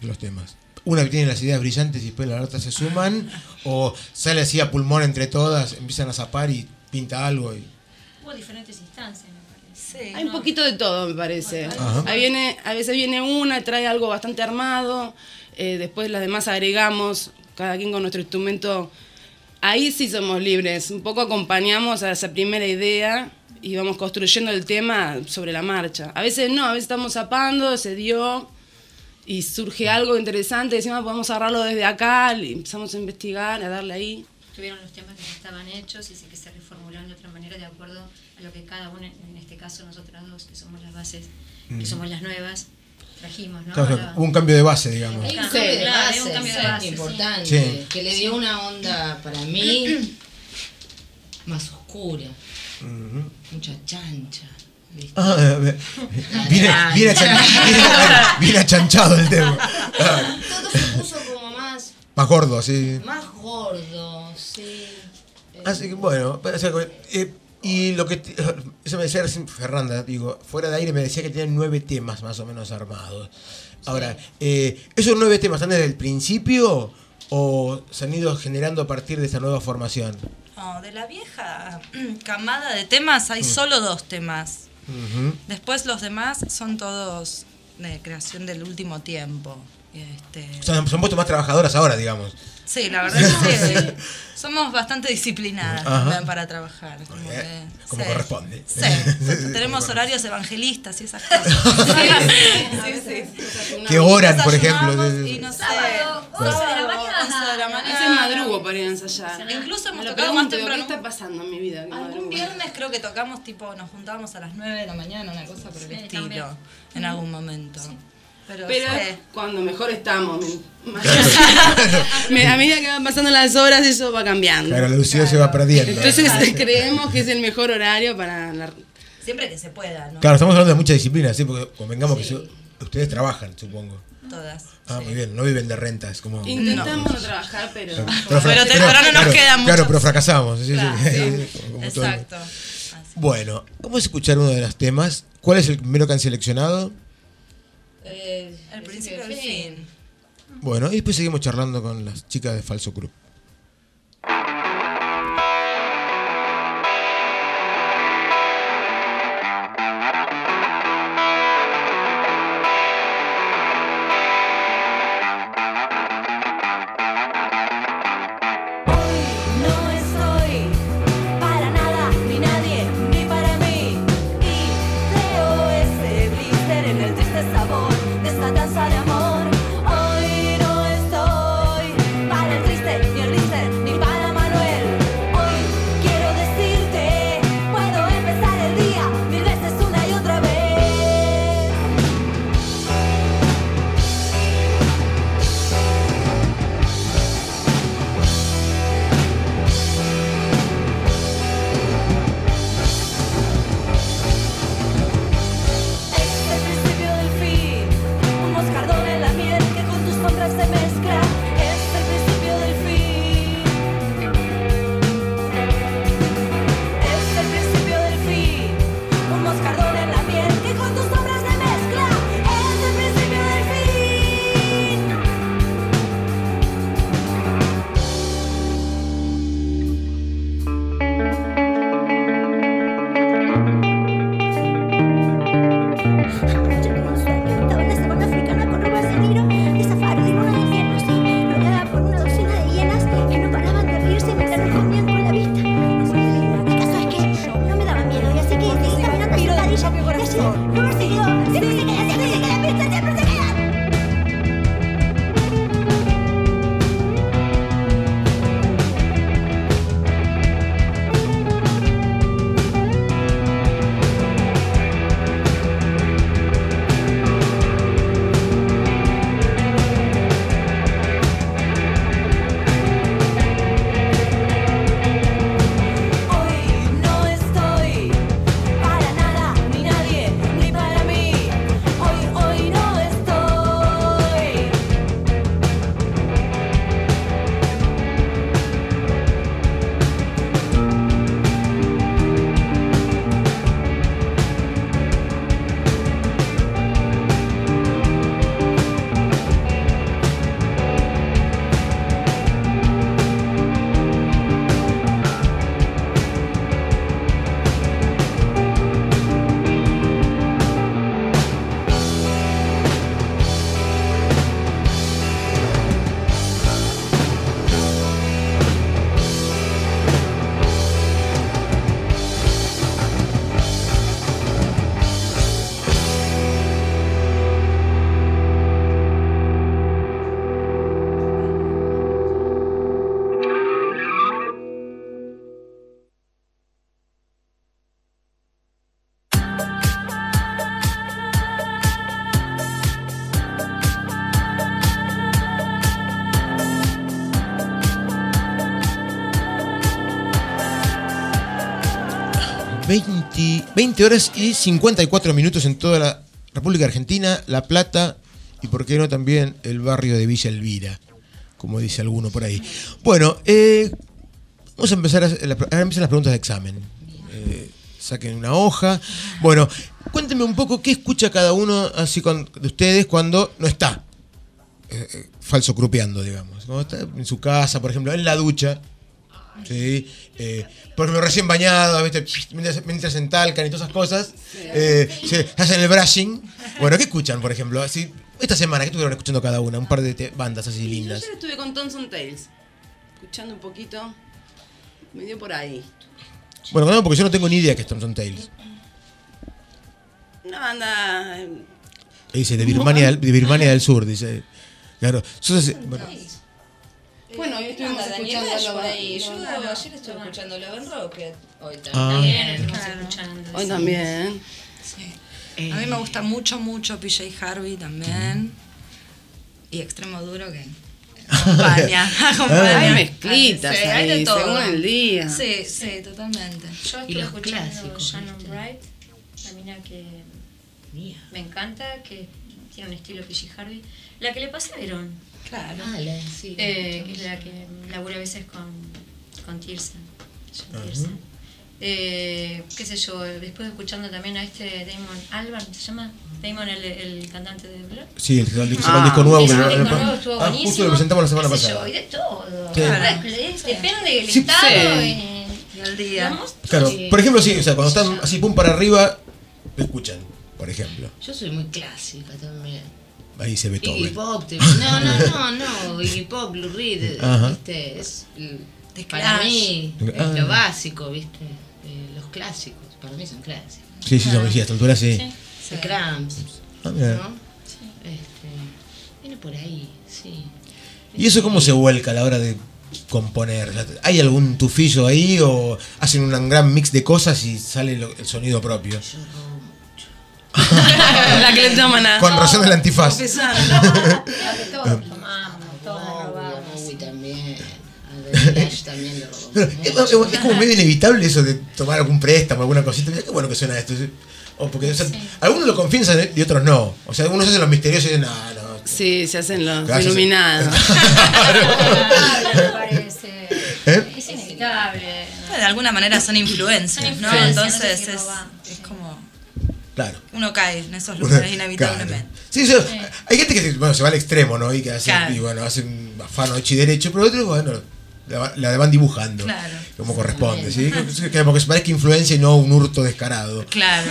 de los temas? Una que tiene las ideas brillantes y después las otras se suman, o sale así a pulmón entre todas, empiezan a zapar y pinta algo. Y... Hubo diferentes instancias, me parece. Hay un poquito de todo, me parece. Ajá. Ahí viene, a veces viene una, trae algo bastante armado, eh, después las demás agregamos, cada quien con nuestro instrumento. Ahí sí somos libres, un poco acompañamos a esa primera idea y vamos construyendo el tema sobre la marcha. A veces no, a veces estamos zapando, se dio y surge algo interesante, decimos podemos agarrarlo desde acá, y empezamos a investigar, a darle ahí. Tuvieron los temas que ya estaban hechos y sí que se reformularon de otra manera de acuerdo a lo que cada uno, en este caso nosotras dos, que somos las bases, Mm. que somos las nuevas, trajimos, ¿no? Claro, Ahora- hubo un cambio de base, digamos. Hay un cambio de base, un cambio de base, importante, Sí. que le dio una onda para mí más oscura, mucha chancha. Viene, viene, achan- viene- viene achanchado el tema. Todo se puso como más, Más gordo, sí. más gordo, sí. Así que bueno, o sea, eh, y lo que eso me decía recién Fernanda, digo, fuera de aire me decía que tenían nueve temas más o menos armados. Ahora, eh, ¿esos nueve temas están desde el principio o se han ido generando a partir de esta nueva formación? No, de la vieja camada de temas hay Mm. solo dos temas. Ujú. Después los demás son todos de creación del último tiempo. Este, sea, son puestos más trabajadoras ahora, digamos. Sí, la verdad es que sí. Somos bastante disciplinadas Ajá. también para trabajar. Como, que- como sí. corresponde. Sí, Sí, tenemos horarios evangelistas y esas cosas. Sí, sí, sí. Que oran, por ejemplo. Y no sé, Sábado, 11 de la mañana. 11 de la A mañana. veces madrugo para ir a ensayar. Incluso hemos tocado más temprano. ¿Qué está pasando en mi vida? Algún viernes creo que tocamos, tipo, nos juntábamos a las 9 de la mañana, una cosa por el Sí, estilo, también. en algún momento. Pero, Pero sí. es cuando mejor estamos. a medida que van pasando las horas, eso va cambiando. Claro, la lucidez se va perdiendo. Entonces creemos que es el mejor horario para la... Siempre que se pueda, ¿no? Claro, estamos hablando de mucha disciplina, sí, porque convengamos que ustedes trabajan, supongo. Todas. Ah, muy bien, no viven de rentas, como... Intentamos no, trabajar, pero... Pero, Pero pero no nos claro, queda mucho. Claro, pero fracasamos. Claro, sí, sí. como todo. Exacto. Bueno, vamos a escuchar uno de los temas. ¿Cuál es el primero que han seleccionado? Eh, El principio del fin. Bueno, y después seguimos charlando con las chicas de Falso Club. 20, 20 horas y 54 minutos en toda la República Argentina, La Plata y, por qué no, también el barrio de Villa Elvira, como dice alguno por ahí. Bueno, eh, vamos a empezar a, ahora empiezan las preguntas de examen. Eh, saquen una hoja. Bueno, cuéntenme un poco qué escucha cada uno así de ustedes cuando no está eh, falso crupeando, digamos. Cuando está en su casa, por ejemplo, en la ducha. ¿Sí? Eh, por ejemplo, recién bañado, ¿viste? Mientras, mientras en talcan y todas esas cosas. eh, se hacen el brushing. Bueno, ¿qué escuchan, por ejemplo? Así, esta semana, ¿qué estuvieron escuchando cada una? Un par de bandas así Yo lindas. ayer estuve con Thompson Tales, escuchando un poquito, me dio por ahí. Bueno, no, porque yo no tengo ni idea que es Thompson Tales. Una banda... eh, Dice, de Birmania, del- de Birmania del Sur, dice. Claro. Entonces, bueno, Bueno, hoy estuvimos Daniel escuchando Ash Love por ahí. Yo ayer estuve escuchando Love and Rocket. Hoy también. Ah. También estuvimos escuchando. Hoy sí. también. Sí. A mí me gusta mucho, mucho PJ Harvey también. Y Extremo Duro que acompaña. acompaña. Hay mezclitas Sí, hay de todo. según el día. Sí, sí, totalmente. Yo Y estuve escuchando Shannon. Bright, la mina que me encanta, que tiene un estilo PG Harvey. La que le pasaron, Claro. Ah, la, sí. eh, que es la que labura a veces con, con Tirsa. John Ajá. Tirsa. Eh, qué sé yo, después escuchando también a este Damon Albarn, ¿se llama? Damon, el, el cantante de Blur. sí, el, el, Ah. disco nuevo. Lo- disco nuevo estuvo ah, buenísimo. justo lo presentamos la semana sé yo, pasada. y de todo. Sí. Claro, Depende del Sí, estado sí. y, al día. digamos, Claro, sí. por ejemplo, sí, o sea, cuando están así pum para arriba, lo escuchan, por ejemplo. Yo soy muy clásica también. Ahí se ve todo. Iggy Pop, te- no, no, no, no, Iggy Pop, Blue Reed, viste, es para mí Ah. es lo básico, viste, eh, los clásicos, para mí son clásicos. Sí, sí, sí, a esta altura sí. Sí. The Cramps, Ah, mira. ¿no? Este, viene por ahí, sí. ¿Y eso cómo se vuelca a la hora de componer? ¿Hay algún tufillo ahí o hacen un gran mix de cosas y sale el sonido propio? Yo. la cleptómana. Con razón del antifaz. Es, como medio inevitable eso de tomar algún préstamo, alguna cosita. Mira qué bueno que suena esto. O porque o sea, algunos lo confiesan y otros no. O sea, algunos hacen los misteriosos y dicen, no, no. Sí, se hacen los Gracias. iluminados. ¿Eh? Es inevitable. De alguna manera son influencias, Son ¿no? Entonces no sé si es, robar. es como. Claro. Uno cae en esos lugares inevitablemente. Claro. Sí, o sea, hay gente que se- bueno, se va al extremo, ¿no? Y que hace, Claro. y bueno, hace un afano hecho y derecho, pero otros, bueno, la, va- la van dibujando. Claro. Como corresponde, ¿sí? Que, que- se parezca influencia y no un hurto descarado. Claro.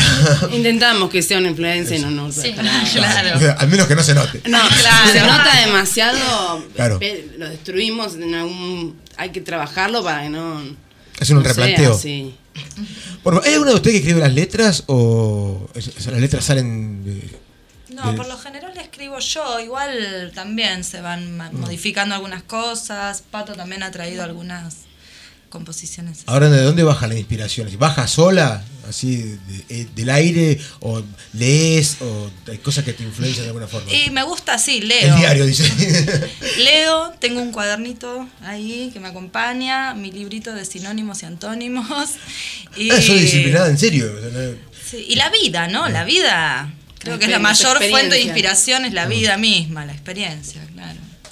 Intentamos que sea una influencia y no nos Sí. Claro. O sea, al menos que no se note. No, Claro. se nota demasiado. Claro. pe- Lo destruimos. En algún, hay que trabajarlo para que no. Hacen un no sea replanteo. Bueno, ¿hay alguno de ustedes que escribe las letras o las letras salen de- No, de- por lo general le escribo yo. Igual también se van ma- modificando algunas cosas. Pato también ha traído algunas composiciones. Ahora, ¿de dónde baja la inspiración? ¿Baja sola, así de- eh, del aire? ¿O lees? ¿O hay cosas que te influencian de alguna forma? Y me gusta así, leo. El diario, dice. Leo, tengo un cuadernito ahí que me acompaña, mi librito de sinónimos y antónimos. Y, Ah, soy disciplinada, en serio. Sí, y la vida, ¿no? La vida. Creo que es la mayor fuente de inspiración es la vida misma, la experiencia.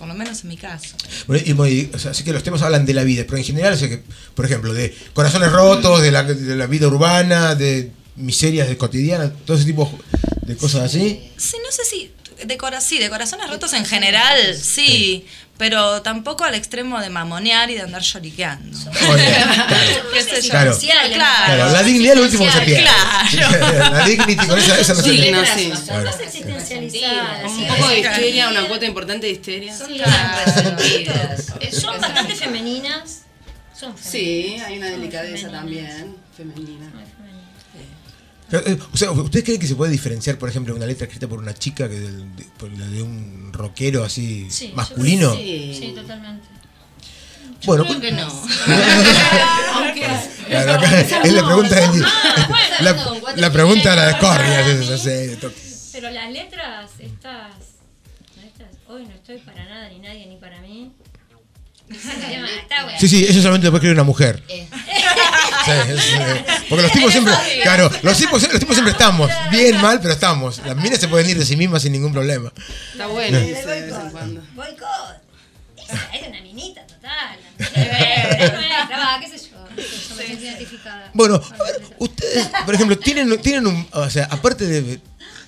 Por lo menos en mi caso. Bueno, y muy- o sea, así que los temas hablan de la vida, pero en general, o sea que, por ejemplo, de corazones rotos, de la, de la vida urbana, de miserias de cotidianas, todo ese tipo de cosas así. Sí, no sé si. De cora- sí, de corazones rotos en general, sí. Pero tampoco al extremo de mamonear y de andar lloriqueando. Claro. Claro. La dignidad es lo último que se pierde. Claro. la dignity con esa, esa no se Digno, pierde. sí. Claro. Existencializadas. Un sí. poco de histeria, una cuota importante de histeria. Sí. Eh, Son bastante femeninas. Son Sí, femeninas. hay una Son delicadeza femeninas. también, femenina. O sea, ¿ustedes creen que se puede diferenciar, por ejemplo, una letra escrita por una chica que del- de, por la de un rockero así Sí, yo masculino? Sí, sí, totalmente. Bueno, Creo que no. Aunque Claro, acá es la pregunta Ah, la, la pregunta de la Pero las letras, estas, estas, hoy no estoy para nada, ni nadie, ni para mí. Bueno. Sí, sí, eso solamente lo puede escribir una mujer. Eh. Sí, es, eh, Porque los tipos siempre, claro, los tipos, los tipos siempre estamos, bien, mal, pero estamos. Las minas se pueden ir de sí mismas sin ningún problema. Está bueno No. eso de vez en cuando. Boicot. Esa era una minita total. Va, qué sé yo. Yo me siento identificada. Bueno, a ver, ustedes, por ejemplo, tienen, tienen un, o sea, aparte de,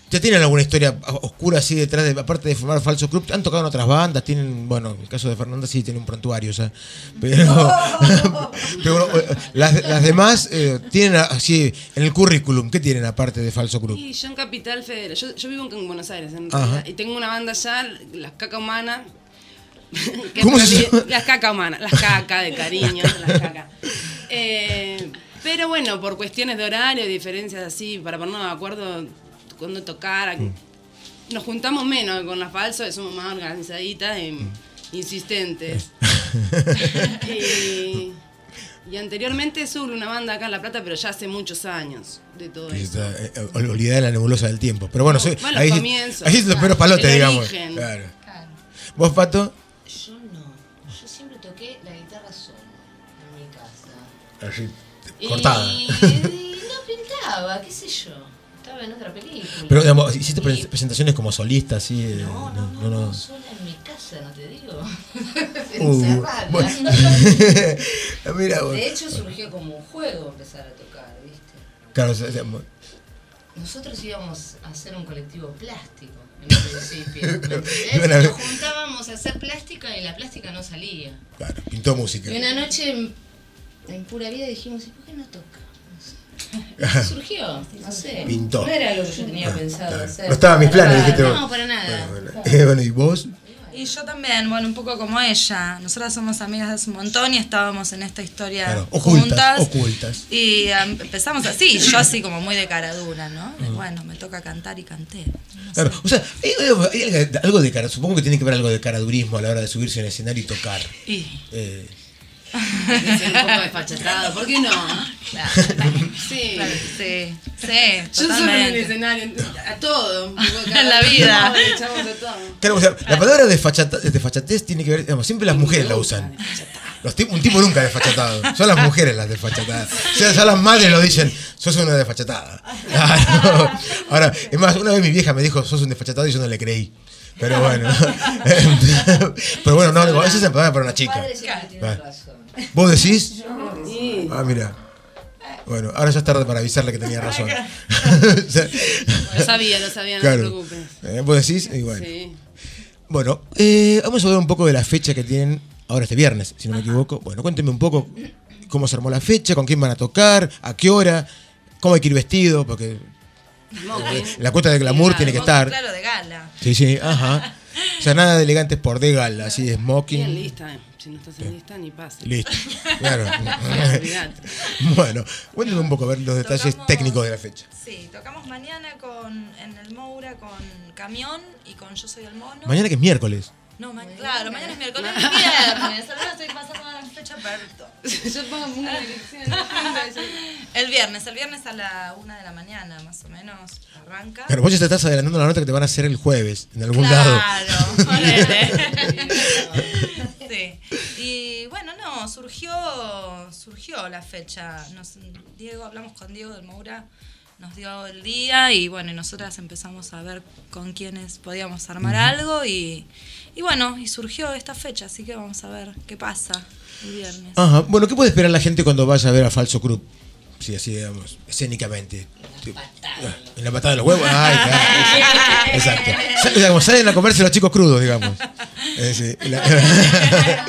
ya tienen alguna historia oscura así detrás de, aparte de formar Falso Club, han tocado en otras bandas, tienen, bueno, en el caso de Fernanda sí tiene un prontuario, o sea, pero, pero bueno, las, las demás eh, tienen así, en el currículum, ¿qué tienen aparte de Falso Club? Y yo en Capital Federal, yo, yo vivo en Buenos Aires en realidad, y tengo una banda allá, Las Caca Humana. que ¿Cómo se llama? Las Caca Humanas, las caca de cariño, las caca. Eh, pero bueno, por cuestiones de horario, diferencias así, para ponernos de acuerdo cuándo tocar, Mm. nos juntamos menos con las falsas, somos más organizaditas e Mm. insistentes. y, y anteriormente Zul, una banda acá en La Plata, pero ya hace muchos años de todo eso. eh, ol- olvidada de la nebulosa del tiempo. Pero bueno, soy, Bueno, los ahí, comienzos, ahí los claro, peores palotes, el digamos. Claro. ¿Vos, Pato? Yo no. Yo siempre toqué la guitarra sola en mi casa. Así, Y, cortada. y no pintaba, qué sé yo. Estaba en otra película. Pero digamos, hiciste pre- presentaciones como solista, así. eh, no, no, no. Sola en mi casa, no te digo. Uh, bueno. Mira. De hecho surgió como un juego empezar a tocar, ¿viste? Claro, o sea, Nosotros íbamos a hacer un colectivo plástico en un principio. Nos juntábamos a hacer plástica y la plástica no salía. claro, pintó música. Y una noche en, en pura vida dijimos, ¿y por qué no tocamos? Surgió, no sé. Pintó. No era algo que yo tenía pensado Claro. hacer. No estaba en mis planes, dijiste vos. No, para nada. Eh, bueno, ¿y vos? Y yo también, bueno, un poco como ella. Nosotras somos amigas de hace un montón y estábamos en esta historia Claro, ocultas, juntas. ocultas. Y um, empezamos así, yo así como muy de cara dura, ¿no? Y bueno, me toca cantar y canté. Claro, o sea, hay, hay- hay algo- de cara, supongo que tiene que ver algo de caradurismo a la hora de subirse en escenario y tocar. Y Eh, ser un poco desfachatado, ¿por qué no? Sí. Claro, sí, sí, Yo solo en el escenario, a todo. En la vida. Claro, o sea, la palabra desfachata- desfachatez tiene que ver, digamos, siempre las mujeres la usan. Los un tipo nunca es desfachatado, son las mujeres las desfachatadas. O sea, ya las madres lo dicen, sos una desfachatada. Claro. Ahora, es más, una vez mi vieja me dijo, sos un desfachatado y yo no le creí. Pero bueno. Pero bueno, no, esa es la palabra para una chica. Padre siempre tiene razón. ¿Vos decís? Sí. Ah, mira. Bueno, ahora ya es tarde para avisarle que tenía razón. O sea, Lo sabía, lo sabía, no claro. te preocupes. Eh, ¿Vos decís? Y bueno. Sí. Bueno, eh, vamos a hablar un poco de la fecha que tienen ahora este viernes, si no me equivoco. Bueno, cuéntenme un poco cómo se armó la fecha, con quién van a tocar, a qué hora, cómo hay que ir vestido, porque la cuota de glamour tiene que estar. Claro, de gala. Sí, sí, ajá. O sea, nada de elegantes por de gala, así de Bien smoking. lista, eh. Si no estás en lista ni pasa. Listo. Claro. Bueno, cuéntenme un poco a ver los detalles Tocamos- técnicos de la fecha. Sí, tocamos mañana con, en el Moura con Camión y con Yo Soy el Mono. Mañana que es miércoles. No, ma- claro, mañana es miércoles, es viernes. Ahora estoy pasando la fecha. Yo pongo una dirección. El viernes, el viernes a la una de la mañana, más o menos, arranca. Claro, vos ya te estás adelantando la nota que te van a hacer el jueves, en algún lado. Claro. Sí. Y bueno, no, surgió, surgió la fecha. Nos, Diego, hablamos con Diego del Moura, nos dio el día y bueno, y nosotras empezamos a ver con quiénes podíamos armar algo y, y bueno, y surgió esta fecha, así que vamos a ver qué pasa el viernes. Ajá. Bueno, ¿qué puede esperar la gente cuando vaya a ver a Falso Club? Sí, así digamos, escénicamente. En la patada de los huevos. Ay, claro. Exacto. Salen a comerse los chicos crudos, digamos. Eh, sí. La-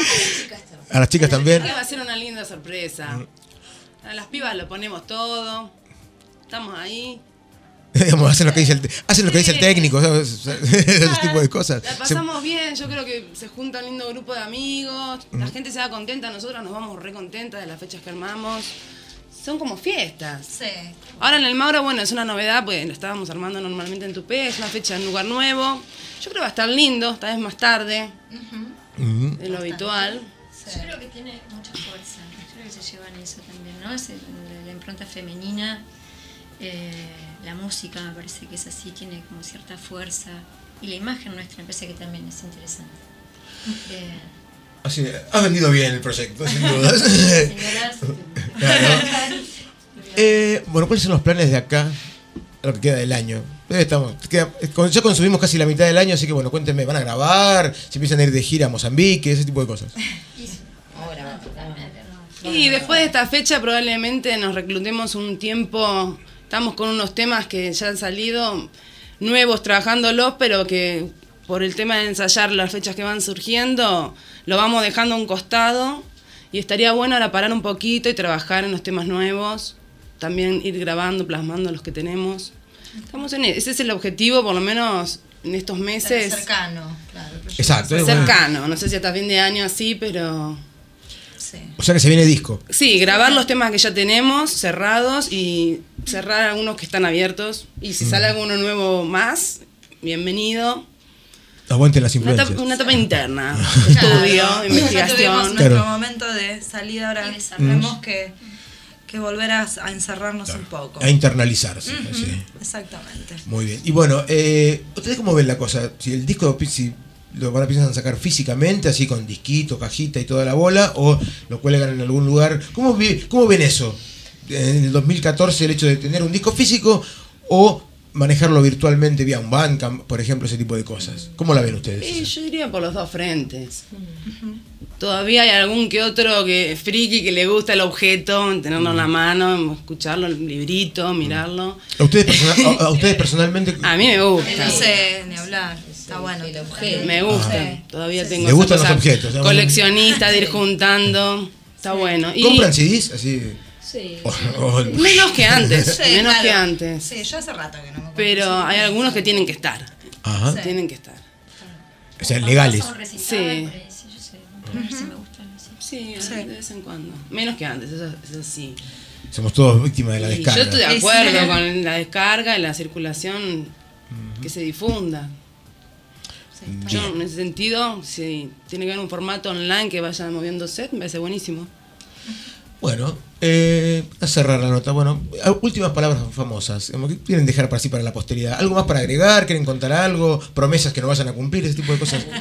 a las chicas también. Creo que va a ser una linda sorpresa. Mm. A las pibas lo ponemos todo. Estamos ahí. Digamos, hacen lo que dice el, hacen lo que dice el técnico, ¿sabes? ese tipo de cosas. La Se- pasamos bien, yo creo que se junta un lindo grupo de amigos, la gente se va contenta, nosotros nos vamos re contentas de las fechas que armamos. Son como fiestas. Sí. Ahora en el Mauro, bueno, es una novedad, pues lo estábamos armando normalmente en Tupé, es una fecha en un lugar nuevo. Yo creo que va a estar lindo, esta vez más tarde Ujú. de lo habitual. Yo creo que tiene mucha fuerza. Yo creo que se llevan eso también, ¿no? Es la impronta femenina. eh, la música me parece que es así, tiene como cierta fuerza. Y la imagen nuestra me parece que también es interesante. Eh, Así, has vendido bien el proyecto, sin dudas. Claro. Eh, Bueno, ¿cuáles son los planes de acá a lo que queda del año? Eh, Estamos, queda- con- ya consumimos casi la mitad del año, así que bueno, cuéntenme, ¿van a grabar? ¿Se empiezan a ir de gira a Mozambique? Ese tipo de cosas. Y después de esta fecha probablemente nos reclutemos un tiempo, estamos con unos temas que ya han salido, nuevos trabajándolos, pero que por el tema de ensayar las fechas que van surgiendo, lo vamos dejando a un costado y estaría bueno ahora parar un poquito y trabajar en los temas nuevos, también ir grabando, plasmando los que tenemos. Estamos en e- ese es el objetivo, por lo menos en estos meses. Cercano, claro. Exacto, es bueno. Cercano, no sé si hasta fin de año así, pero O sea que se viene disco. Sí, grabar los temas que ya tenemos cerrados y cerrar algunos que están abiertos. Y si Mm. sale alguno nuevo más, bienvenido. Aguanten las Una influencias. una etapa interna, estudio, Ya tuvimos investigación. nuestro Claro. momento de salida, ahora Mm. tenemos que, que volver a, a encerrarnos un poco. A internalizarse. Ujú, sí. Exactamente. Muy bien. Y bueno, eh, ¿ustedes cómo ven la cosa? Si el disco, si lo van a piensan sacar físicamente, así con disquito, cajita y toda la bola, o lo cuelgan en algún lugar. ¿Cómo, vi- cómo ven eso? En el 2014 el hecho de tener un disco físico o manejarlo virtualmente vía un Bandcamp, por ejemplo, ese tipo de cosas. ¿Cómo la ven ustedes? Y yo diría por los dos frentes. Todavía hay algún que otro que friki que le gusta el objeto, tenerlo en la mano, escucharlo, el librito, mirarlo. ¿A ustedes, persona- a- a ustedes personalmente? A mí me gusta. No sé, ni hablar. Está bueno. El objeto. Me gusta. Todavía tengo esa gustan los coleccionista de ir juntando. Está bueno. Y ¿Compran CDs? Así. Sí. O- o- menos que antes. Sí, menos claro. que antes. Sí, yo hace rato que no me Pero hay algunos que tienen que estar. Ajá. Tienen que estar. O sea, legales. Sí. Si me gustan así. Sí, de vez en cuando. Menos que antes, eso, eso sí. Somos todos víctimas de la descarga. yo estoy de acuerdo Sí. con la descarga y la circulación que se difunda. Yo, en ese sentido, si tiene que haber un formato online que vaya moviéndose, me parece buenísimo. Bueno, eh, a cerrar la nota. Bueno, últimas palabras famosas. Como que quieren dejar para así para la posteridad. ¿Algo más para agregar? ¿Quieren contar algo? ¿Promesas que no vayan a cumplir? Ese tipo de cosas.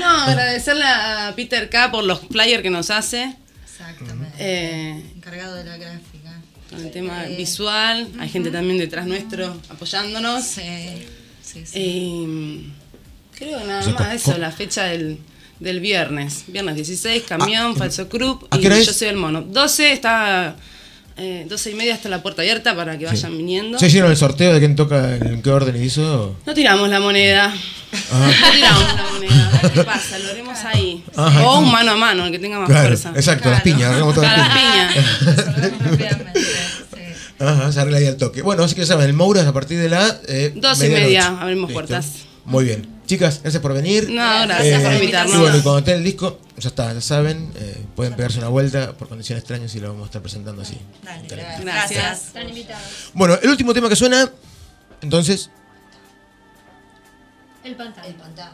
No, agradecerle a Peter K por los flyers que nos hace. Exactamente. Eh, Encargado de la gráfica. con el tema Eh, visual, hay gente también detrás nuestro apoyándonos. Sí, sí, sí. Y creo que nada O sea, más eso, la fecha del, del viernes. Viernes 16, camión, falso club ¿a y qué hora yo es? soy el mono. 12 está, eh, 12 y media está la puerta abierta para que vayan viniendo. ¿Se hicieron el sorteo de quién toca en qué orden eso? No tiramos la moneda. Ajá. No tiramos la moneda. ¿Qué pasa? Lo haremos ahí. Ajá. O un mano a mano, el que tenga más Claro, fuerza. exacto, las piñas, agarramos todas las Las piñas. Ajá, se arregla ahí al toque. Bueno, así que ya saben, el Mouras a partir de la. Eh, Dos y media abrimos Listo. puertas. Muy bien. Chicas, gracias por venir. No, gracias por invitarnos. Y bueno, y cuando tengan el disco, ya está, ya saben, eh, pueden pegarse una vuelta por condiciones extrañas y lo vamos a estar presentando así. Gracias. Están invitados. Bueno, el último tema que suena, entonces, El pantano. El pantano.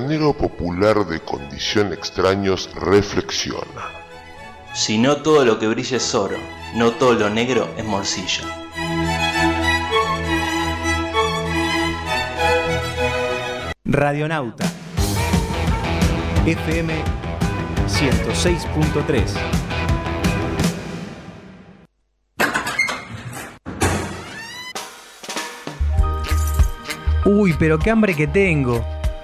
Refranero popular de condición extraños reflexiona. Si no todo lo que brilla es oro, no todo lo negro es morcilla. Radionauta FM 106.3 Uy, pero qué hambre que tengo.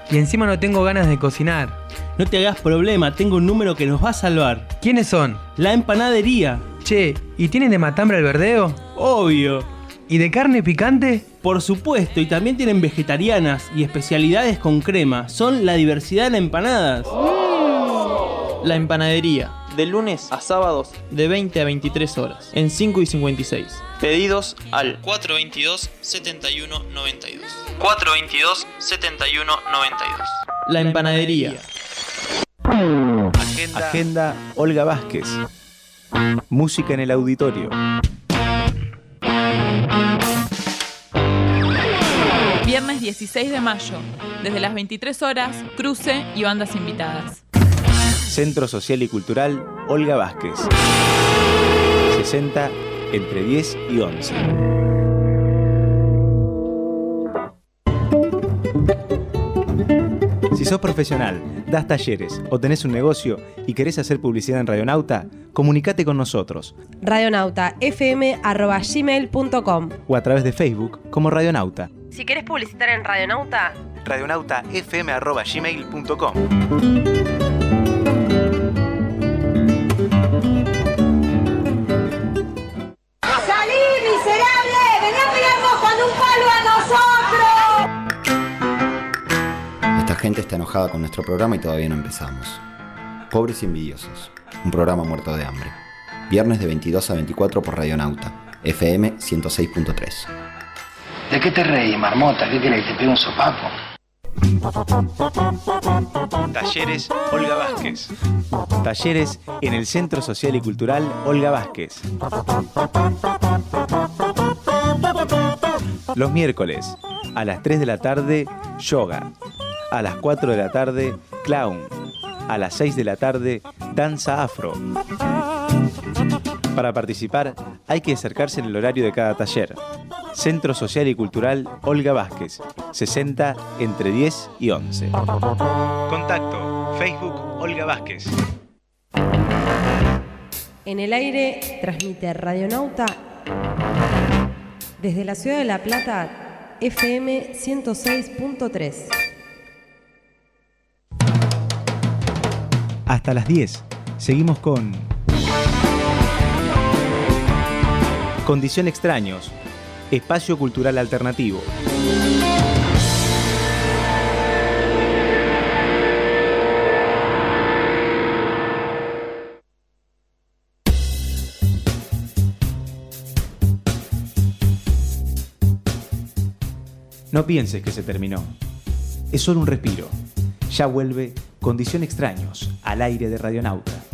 Y encima no tengo ganas de cocinar. No te hagas problema, tengo un número que nos va a salvar. ¿Quiénes son? La empanadería. Che, ¿y tienen de matambre al verdeo? Obvio. ¿Y de carne picante? Por supuesto, y también tienen vegetarianas y especialidades con crema. Son la diversidad en empanadas. La empanadería, de lunes a sábados, de 20 a 23 horas, en 5 y 56. Pedidos al 422-7192. 422-7192. La empanadería. Agenda. Agenda Olga Vázquez. Música en el auditorio. Viernes 16 de mayo, desde las 23 horas, cruce y bandas invitadas. Centro Social y Cultural Olga Vázquez. 60 entre 10 y 11. Si sos profesional, das talleres o tenés un negocio y querés hacer publicidad en Radionauta, comunicate con nosotros radionautafm.gmail.com o a través de Facebook como Radionauta. Si querés publicitar en Radionauta, radionautafm.gmail.com gente está enojada con nuestro programa y todavía no empezamos. Pobres y envidiosos, un programa muerto de hambre. Viernes de 22 a 24 por Radionauta, FM 106.3. ¿De qué te reí, marmota? ¿Qué querés? ¿Te pego un sopapo? Talleres Olga Vázquez. Talleres en el Centro Social y Cultural Olga Vázquez. Los miércoles, a las 3 de la tarde, yoga. A las 4 de la tarde, clown. A las 6 de la tarde, danza afro. Para participar, hay que acercarse en el horario de cada taller. Centro Social y Cultural Olga Vázquez, 60 entre 10 y 11. Contacto, Facebook Olga Vázquez. En el aire transmite Radionauta desde la ciudad de La Plata, FM 106.3. Hasta las 10. Seguimos con Condición Extraños, Espacio Cultural Alternativo. No pienses que se terminó. Es solo un respiro. Ya vuelve Condición Extraños al aire de Radionauta.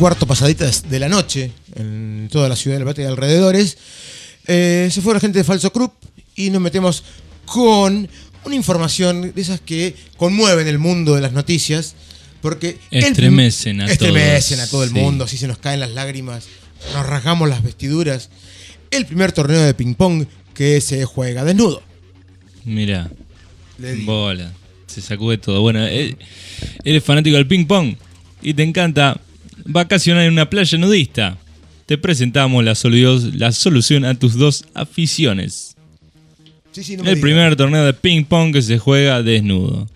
Cuarto pasaditas de la noche en toda la ciudad de La Plata y alrededores. Eh, se fue la gente de Falso Group y nos metemos con una información de esas que conmueven el mundo de las noticias. Porque el Estremecen a estremecen todos, a todo el sí. mundo, así se nos caen las lágrimas, nos rasgamos las vestiduras. El primer torneo de ping-pong que se juega desnudo. Digo. bola, se sacude todo. Bueno, eh, eres fanático del ping pong y te encanta vacacionar en una playa nudista. Te presentamos la, solu- la solución a tus dos aficiones. Sí, sí, no me El primer torneo de ping pong que se juega desnudo.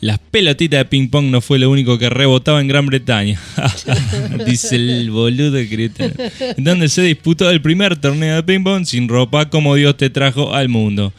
Las pelotitas de ping pong no fue lo único que rebotaba en Gran Bretaña. Dice el boludo tener. Donde se disputó el primer torneo de ping pong sin ropa como Dios te trajo al mundo.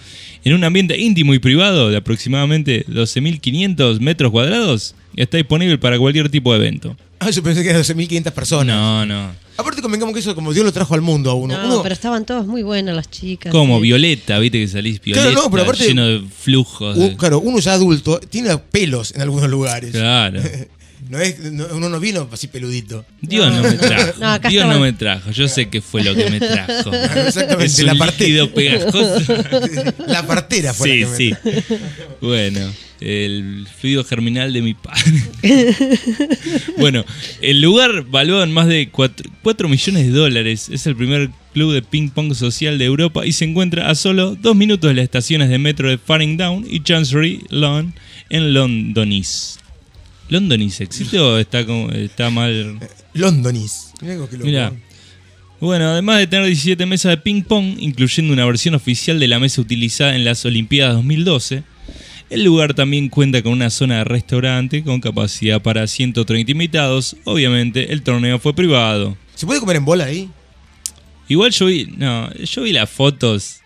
En un ambiente íntimo y privado de aproximadamente 12.500 metros cuadrados, está disponible para cualquier tipo de evento. Ah, yo pensé que eran 12.500 personas. No, no. Aparte convengamos que eso como Dios lo trajo al mundo a uno. No, Uno- pero estaban todas muy buenas las chicas. Como sí. Violeta, viste que salís Violeta, Claro, no, pero aparte- lleno de flujos. u- claro, uno ya adulto tiene pelos en algunos lugares. Claro. No es, no- uno no vino así peludito. Dios no, me trajo. No, Dios no me trajo. Yo sé qué fue lo que me trajo. Exactamente, es un la parte- líquido pegajoso. La partera fue sí, la que sí. me... Bueno, el fluido germinal de mi padre. bueno, el lugar valuado en más de 4, millones de dólares. Es el primer club de ping pong social de Europa y se encuentra a solo dos minutos de las estaciones de metro de Farringdown y Chancery Lawn en Londonis. ¿Londonis existe o está, como- está mal? Londonis. Mirá que. Mira. Bueno, además de tener 17 mesas de ping pong, incluyendo una versión oficial de la mesa utilizada en las Olimpiadas 2012, el lugar también cuenta con una zona de restaurante con capacidad para 130 invitados. Obviamente, el torneo fue privado. ¿Se puede comer en bola ahí? Igual yo vi, no, yo vi las fotos.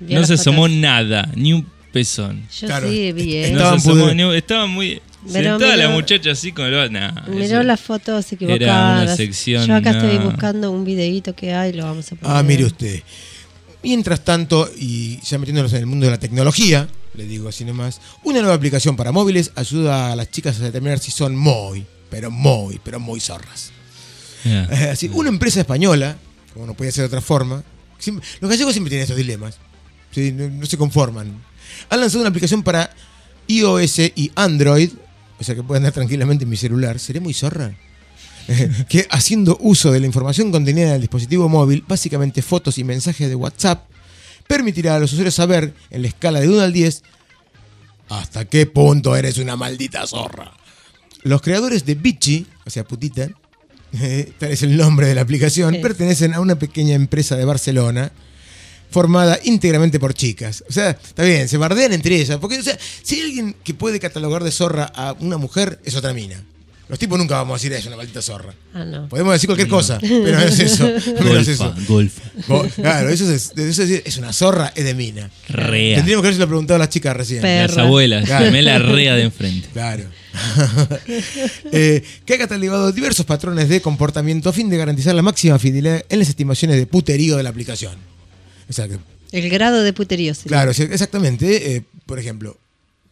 Vi no las se asomó fotos. nada, ni un pezón. Yo sí vi, ¿eh? No Estaban se asomó ni un- estaba muy Pero sentada la miró- muchacha así con el nah, Miró las fotos Era una equivocadas. sección, Yo acá estoy buscando un videíto que hay, lo vamos a poner. Ah, mire usted. Mientras tanto, y ya metiéndonos en el mundo de la tecnología, le digo así nomás, una nueva aplicación para móviles ayuda a las chicas a determinar si son muy, pero muy, pero muy zorras. Ya. Eh, Así, una empresa española, como no podía ser de otra forma, siempre- los gallegos siempre tienen estos dilemas, ¿sí? no, no se conforman. Han lanzado una aplicación para iOS y Android, o sea que puede andar tranquilamente en mi celular. ¿Seré muy zorra? que haciendo uso de la información contenida en el dispositivo móvil, básicamente fotos y mensajes de WhatsApp, permitirá a los usuarios saber, en la escala de 1 al 10, hasta qué punto eres una maldita zorra. Los creadores de Bitchy, o sea, putita, tal es el nombre de la aplicación, pertenecen a una pequeña empresa de Barcelona formada íntegramente por chicas. O sea, está bien, se bardean entre ellas. Porque, o sea, si hay alguien que puede catalogar de zorra a una mujer, es otra mina. Los tipos nunca vamos a decir, es una maldita zorra. Ah, no. Podemos decir cualquier cosa, pero no es eso. No es eso. Golfa, golfa. Go- Claro, eso es, eso es, es una zorra, es de mina. Rea. Tendríamos que haberse lo preguntado a las chicas recién. Las abuelas, Claro. llamé la rea de enfrente. Claro. Eh, que ha catalogado diversos patrones de comportamiento a fin de garantizar la máxima fidelidad en las estimaciones de puterío de la aplicación. Exacto. El grado de puterío. sería. Claro, sí, exactamente. eh, por ejemplo.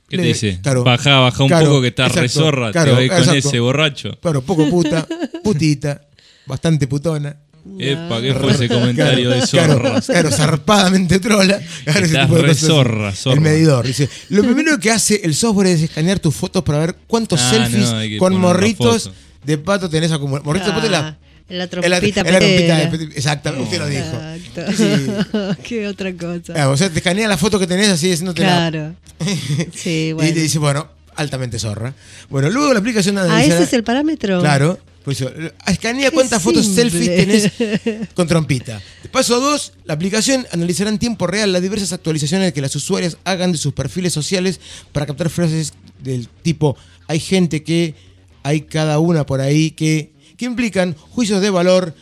¿Qué le- te dice? claro, baja, baja un claro, poco que estás re exacto, zorra. claro, te voy con exacto. ese borracho. Claro, poco puta, putita, bastante putona. Epa, ¿qué fue ese comentario de zorra? Claro, zarpadamente trola. Claro, ese Estás tipo de re zorra, zorra. El medidor. Dice, lo primero que hace el software es escanear tus fotos para ver cuántos Ah, selfies no, con morritos de pato tenés acumulados. Morritos de pato es la, Ah, la trompita la trompita Exactamente, usted lo dijo. Exacto. Qué otra cosa. Ah, o sea, te escanea la foto que tenés así diciéndote la- Claro. Sí, Y bueno. te dice, bueno, altamente zorra. Bueno, luego la aplicación Ah, analizará- ese es el parámetro. Claro. Pues escanea cuántas fotos selfies tenés con trompita. Paso 2, la aplicación analizará en tiempo real las diversas actualizaciones que las usuarias hagan de sus perfiles sociales para captar frases del tipo hay gente que, hay cada una por ahí que, que implican juicios de valor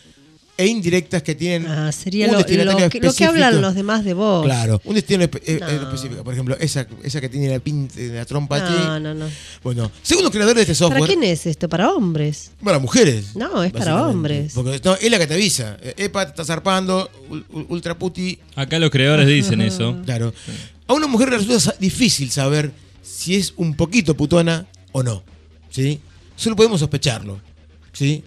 e indirectas que tienen Ah, sería un lo, destinatario lo que, lo que hablan los demás de vos. Claro, un destino espe- eh, No. eh, específico. Por ejemplo, esa, esa que tiene la, pin- eh, la trompa No, allí. no, no. Bueno, según los creadores de este software. ¿Para quién es esto? ¿Para hombres? Para mujeres. No, es para hombres. Porque no, es la que te avisa. Epa, te está zarpando, ul- ul- ultra puti. Acá los creadores dicen eso. Claro. A una mujer le resulta difícil saber si es un poquito putona o no. ¿Sí? Solo podemos sospecharlo. ¿Sí?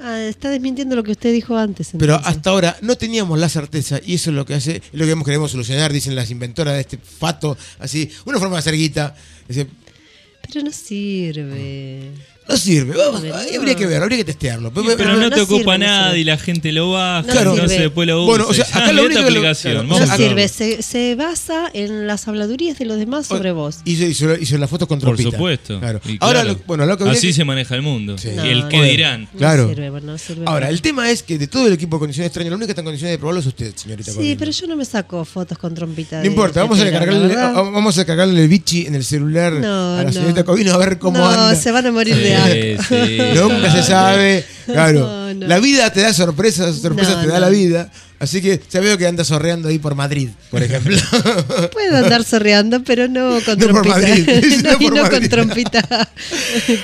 Ah, está desmintiendo lo que usted dijo antes. Pero hasta ahora no teníamos la certeza y eso es lo que hace, es lo que queremos solucionar, dicen las inventoras de este fato, así, una forma de hacer guita. Pero no sirve. No sirve, vamos, no. habría que ver, habría que testearlo. Pero no, no te ocupa sirve, no nada sirve. y la gente lo baja, No no, sé, después lo usa. Bueno, o sea, y acá lo único aplicación. claro, No sirve, se, se basa en las habladurías de los demás sobre vos. Hizo, hizo, hizo la foto con Por trompita. supuesto. Claro. Y Ahora, claro, lo- bueno, lo que habría así que- se maneja el mundo. Sí. Y No, el no. que dirán. Claro. No sirve, no sirve Ahora, el tema es que de todo el equipo de condiciones extrañas, la única que está en condiciones de probarlo es usted, señorita. Sí, pero yo no me saco fotos con trompita. No importa, vamos a, cargarle, la verdad. vamos a cargarle el bichi en el celular No, a la no. señorita Covino a ver cómo no, anda. se van a morir de Sí, Nunca se sabe. Claro. No, No, no. La vida te da sorpresas, sorpresas No, te da no. la vida. Así que ya veo que andas sorreando ahí por Madrid, por ejemplo. Puedo andar sorreando, pero no con No por trompita. Madrid, No, no y por no Madrid. con trompita.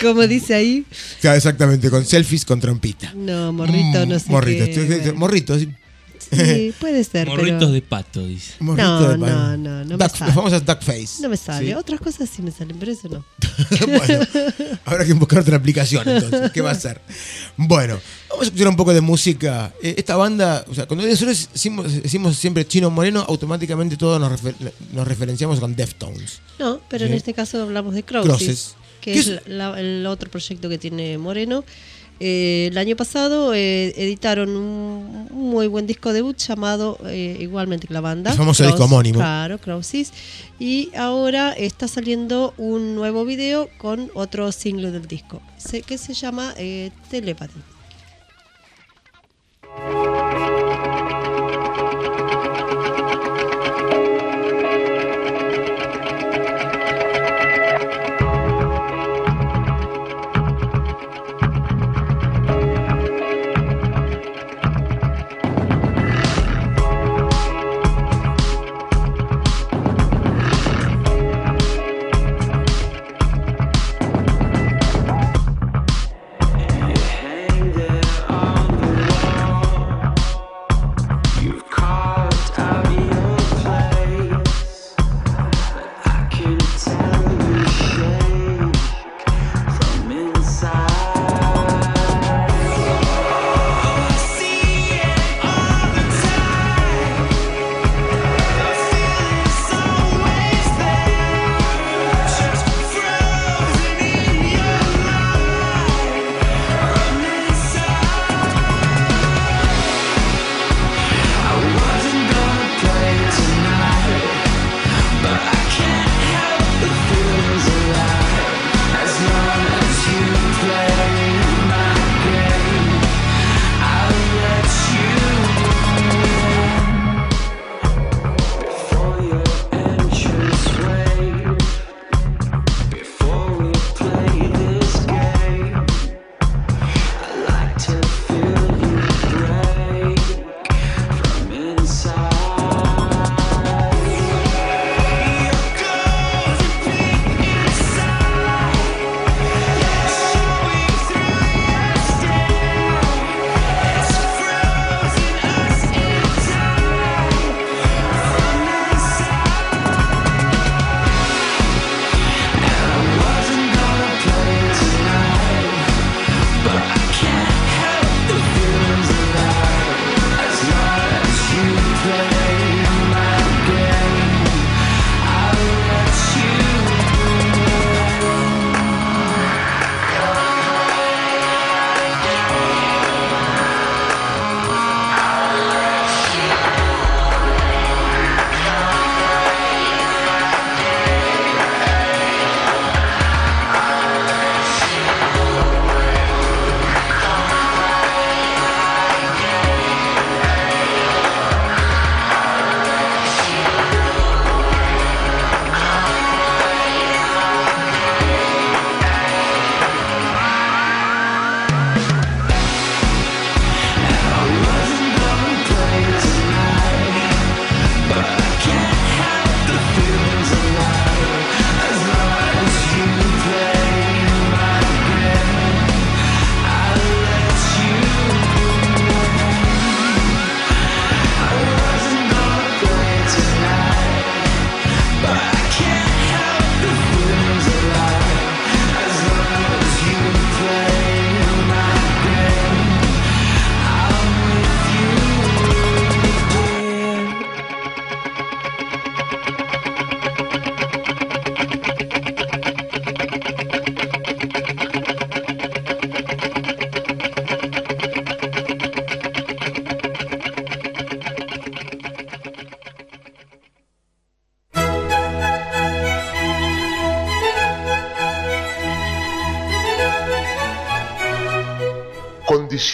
Como dice ahí. Claro, exactamente, con selfies con trompita. No, morrito, no sé. Morritos, qué, estoy- bueno. Morritos. sí. Puede ser. Morritos pero de pato, dice. Morritos No, de pan. no, no, no me Duck- sale. Los famosos duckface. No me sale. Sí. Otras cosas sí me salen, pero eso no. bueno, habrá que buscar otra aplicación entonces. ¿Qué va a ser? Bueno, vamos a escuchar un poco de música. Eh, esta banda, o sea, cuando nosotros decimos, decimos siempre Chino Moreno, automáticamente todos nos, refer- nos referenciamos con Deftones. No, pero en este caso hablamos de Crosses, Crosses. que ¿Qué es es? la- el otro proyecto que tiene Moreno. Eh, el año pasado eh, editaron un, un muy buen disco debut llamado eh, igualmente la banda. El famoso disco homónimo. Claro, Crosses. Y ahora está saliendo un nuevo video con otro single del disco, se- que se llama eh, Telepathy.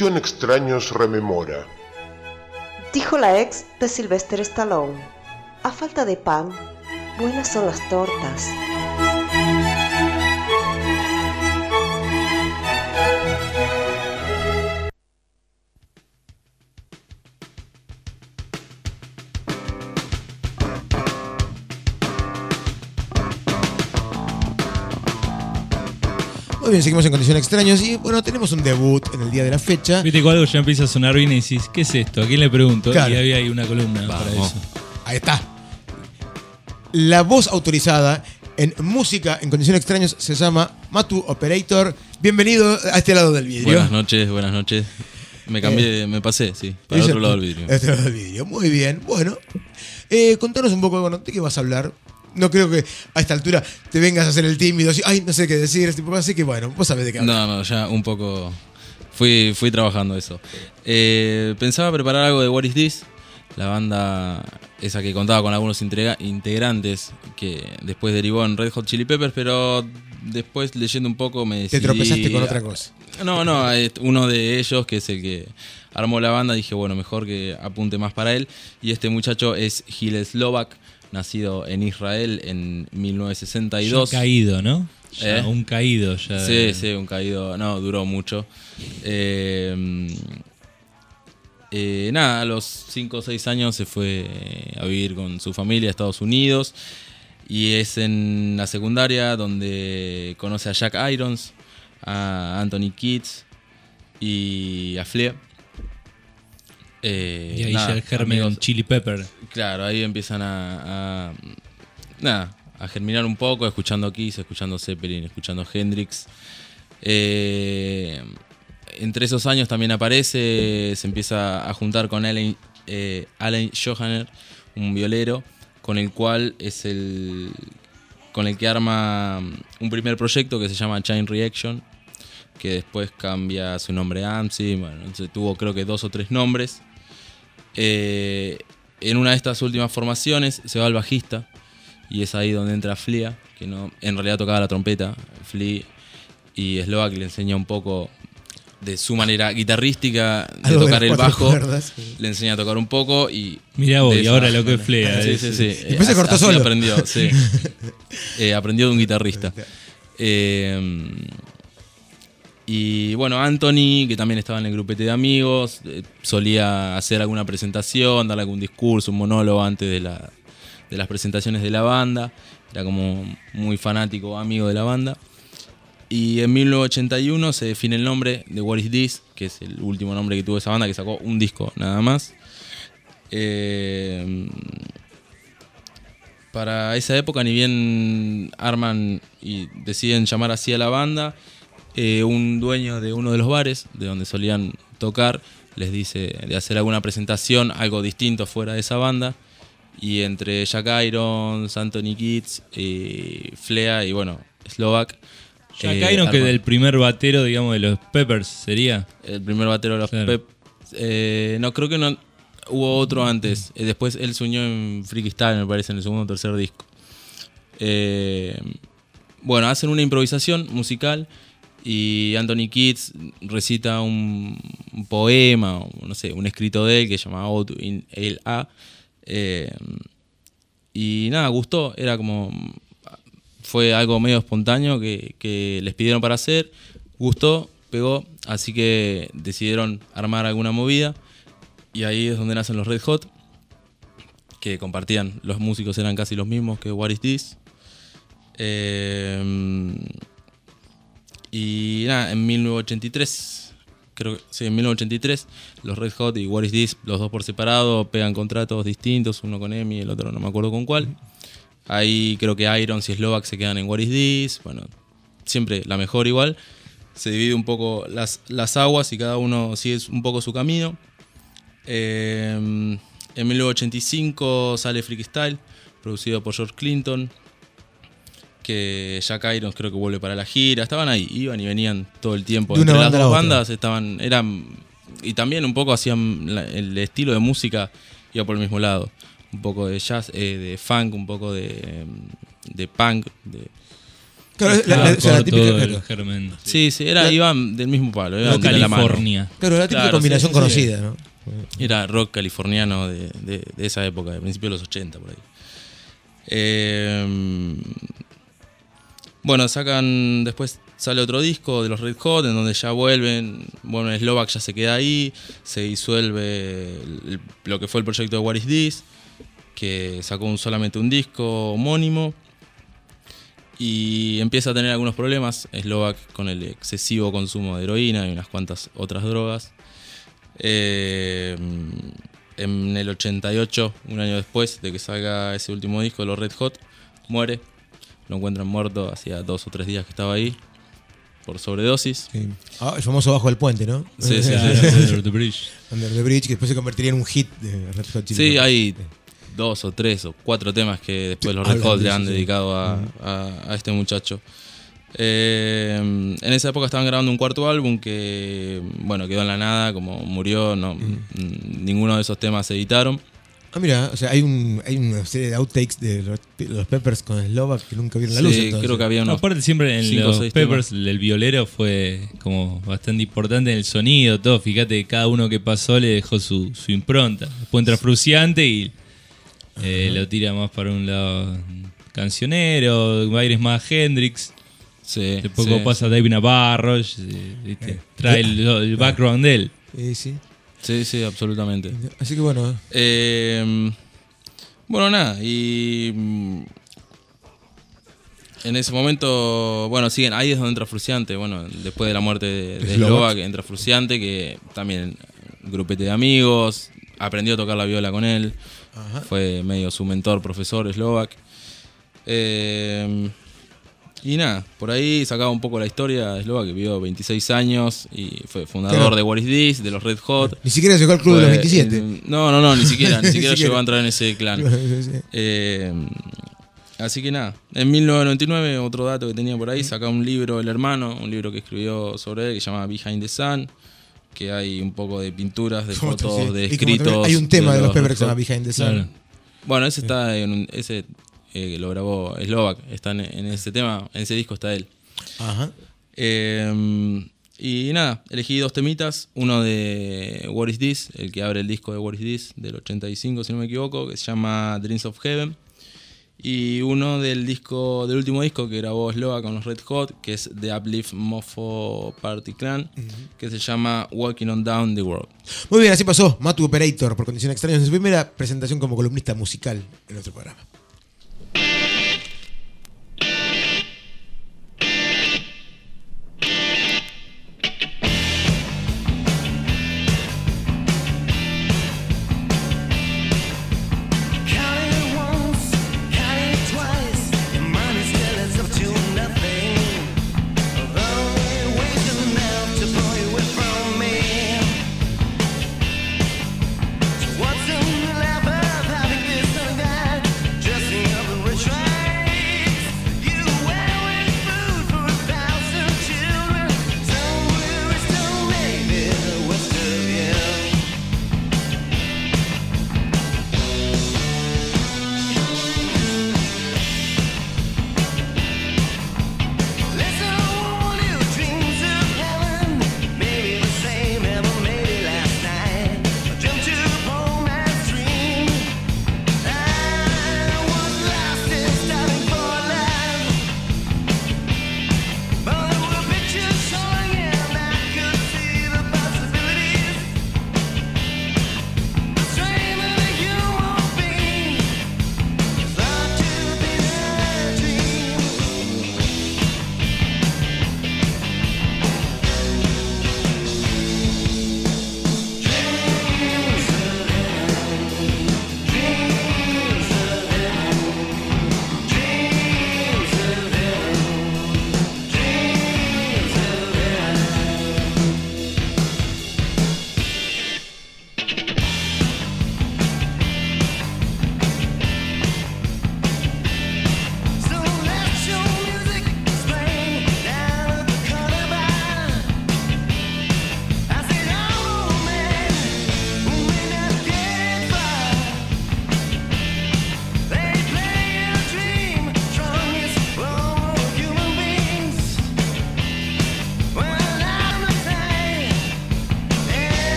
Extraños rememora. Dijo la ex de Sylvester Stallone. A falta de pan, buenas son las tortas. Muy bien, seguimos en Condición Extraños y bueno, tenemos un debut el día de la fecha. Viste que algo ya empieza a sonar bien y decís, ¿qué es esto? ¿A quién le pregunto? Claro. Y había ahí una columna para eso. Ahí está. La voz autorizada en música en Condiciones Extraños se llama Matu Operator. Bienvenido a este lado del vidrio. Buenas noches, buenas noches. Me cambié, me pasé, sí, para el otro lado del vidrio. Este lado del vidrio. Muy bien. Bueno, eh, contanos un poco, bueno, ¿de qué vas a hablar? No creo que a esta altura te vengas a hacer el tímido, así, ay, no sé qué decir, tipo, así que bueno, vos sabés de qué hablar. No, no, ya un poco. Fui, fui trabajando eso. Eh, pensaba preparar algo de What Is This, la banda esa que contaba con algunos integra- integrantes que después derivó en Red Hot Chili Peppers, pero después leyendo un poco me Te tropezaste con otra cosa. No, no, uno de ellos, que es el que armó la banda, dije, bueno, mejor que apunte más para él. Y este muchacho es Gil Slovak, nacido en Israel en 1962. Ya caído, ¿no? Ya ¿Eh? un caído ya. Sí, sí, un caído. No, duró mucho. Eh, eh, nada, a los 5 o 6 años se fue a vivir con su familia a Estados Unidos. Y es en la secundaria donde conoce a Jack Irons, a Anthony Kitts y a Flea. Eh, Y ahí nada, ya el germen Chili Pepper. Claro, ahí empiezan a, a- nada, a germinar un poco, escuchando Kiss, escuchando Zeppelin, escuchando Hendrix. Eh, entre esos años también aparece, se empieza a juntar con Allen, eh, Allen Johanner, un violero, con el cual es el con el que arma un primer proyecto que se llama Chain Reaction, que después cambia su nombre a AMSI, tuvo creo que dos o tres nombres. Eh, en una de estas últimas formaciones se va al bajista y es ahí donde entra Flea, que no, en realidad tocaba la trompeta, Flea, y Slovak le enseña un poco de su manera guitarrística de Algo de tocar el bajo, cuerdas. le enseña a tocar un poco y... Mirá vos, y ahora lo que es Flea, Sí, eh, sí. Después se cortó solo. aprendió, sí. Eh, aprendió de un guitarrista. Eh, y bueno, Anthony, que también estaba en el grupete de amigos, eh, solía hacer alguna presentación, dar algún discurso, un monólogo antes de, la, de las presentaciones de la banda. Era como muy fanático, amigo de la banda. Y en 1981 se define el nombre de What Is This, que es el último nombre que tuvo esa banda, que sacó un disco nada más. Eh, para esa época, ni bien arman y deciden llamar así a la banda, eh, un dueño de uno de los bares de donde solían tocar les dice de hacer alguna presentación, algo distinto fuera de esa banda. Y entre Jack Irons, Anthony Kitts, eh, Flea y bueno, Slovak. Jack eh, Irons, que arman- del primer batero, digamos, de los Peppers, ¿sería? el primer batero de los Claro. Pep. eh, no, creo que no. Hubo otro antes. Eh, después él se unió en Freaky Style, me parece, en el segundo o tercer disco. Eh, bueno, hacen una improvisación musical y Anthony Kitts recita un, un poema, no sé, un escrito de él que se llama Out in El A. Eh, y nada, gustó. Era como. Fue algo medio espontáneo que, les pidieron para hacer. Gustó, pegó. Así que decidieron armar alguna movida. Y ahí es donde nacen los Red Hot. Que compartían. Los músicos eran casi los mismos que What Is This. Eh, y nada, en 1983, creo que sí, en 1983, los Red Hot y What Is This, los dos por separado, pegan contratos distintos, uno con Emi, el otro no me acuerdo con cuál. Ahí creo que Irons y Slovak se quedan en What Is This, bueno, siempre la mejor igual. Se divide un poco las, las aguas y cada uno sigue un poco su camino. Eh, en 1985 sale Freaky Style, producido por George Clinton que Jack Irons creo que vuelve para la gira. Estaban ahí, iban y venían todo el tiempo. De una Entre las dos otra. bandas estaban, eran y también un poco hacían la- el estilo de música iba por el mismo lado. Un poco de jazz, eh, de funk, un poco de, de punk. De, Claro, la- la- o sea, la típica- todo el claro. germen. Sí, sí, era, La- iban del mismo palo. Iban de la. California. Claro, la típica combinación conocida, ¿no? Era rock californiano de, de- de esa época, de principios de los 80 por ahí. Eh, bueno, sacan. Después sale otro disco de los Red Hot, en donde ya vuelven. Bueno, Slovak ya se queda ahí. Se disuelve el- lo que fue el proyecto de What Is This, que sacó un- solamente un disco homónimo. y empieza a tener algunos problemas Slovak con el excesivo consumo de heroína y unas cuantas otras drogas. Eh, en el 88, un año después de que salga ese último disco, Los Red Hot, muere. Lo encuentran muerto hacía dos o tres días que estaba ahí por sobredosis. Ah, el famoso Bajo del Puente, ¿no? Sí, sí, sí, Under the Bridge. Under the Bridge, que después se convertiría en un hit de Red Hot Chili Sí, Peppers. hay dos o tres o cuatro temas que después los Red Hot le han dedicado a, a- a este muchacho. Eh, en esa época estaban grabando un cuarto álbum que, bueno, quedó en la nada, como murió, no, mm, ninguno de esos temas se editaron. Ah, mira, o sea, hay, un, hay una serie de outtakes de los, los Peppers con Slovak que nunca vieron la luz. Sí, entonces. creo que había unos Aparte siempre en cinco los Peppers el violero fue como bastante importante en el sonido, todo. Fíjate que cada uno que pasó le dejó su, su impronta. Después entra Fruciante y eh, lo tira más para un lado cancionero, aires más Hendrix. Después sí, pasa David Navarro, eh, ¿viste? trae el, el background de él. Sí, sí. Sí, sí, absolutamente. Así que bueno. Eh, bueno, nada, y. mm, En ese momento, bueno, siguen, ahí es donde entra Fruciante, bueno, después de la muerte de. Slovak, entra Fruciante, que también un grupete de amigos, aprendió a tocar la viola con él, Ajá. fue medio su mentor, profesor Slovak. Eh, y nada, por ahí sacaba un poco la historia de Slovak, que vivió 26 años y fue fundador Claro. de What Is This, de los Red Hot. Ni siquiera llegó al club de los Fue, 27. eh, no, no, no, ni siquiera, ni siquiera llegó a entrar en ese clan. Eh, así que nada, en 1999, otro dato que tenía por ahí, saca un libro el hermano, un libro que escribió sobre él que se llama Behind the Sun, que hay un poco de pinturas, de fotos, sí. de escritos. hay un tema de los Peppers se Hot. llama Behind the Sun. Bueno, ese está en un- ese eh, lo grabó Slovak, está en, en ese tema, en ese disco está él. Ajá. Eh, y nada, elegí dos temitas. Uno de What Is This, el que abre el disco de What Is This, del 85, si no me equivoco, que se llama Dreams of Heaven. Y uno del disco, del último disco que grabó Slova con los Red Hot, que es The Uplift Mofo Party Clan, que se llama Walking on Down the World. Muy bien, así pasó Matu Operator por condiciones extrañas en su primera presentación como columnista musical en nuestro programa.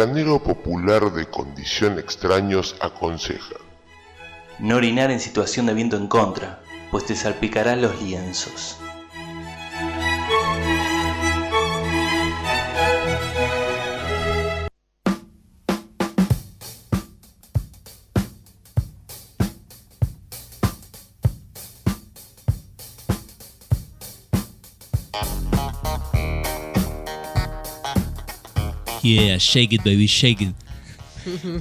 Refranero popular de condición extraños aconseja. No orinar en situación de viento en contra, pues te salpicarán los lienzos. Yeah, shake it, baby, shake it.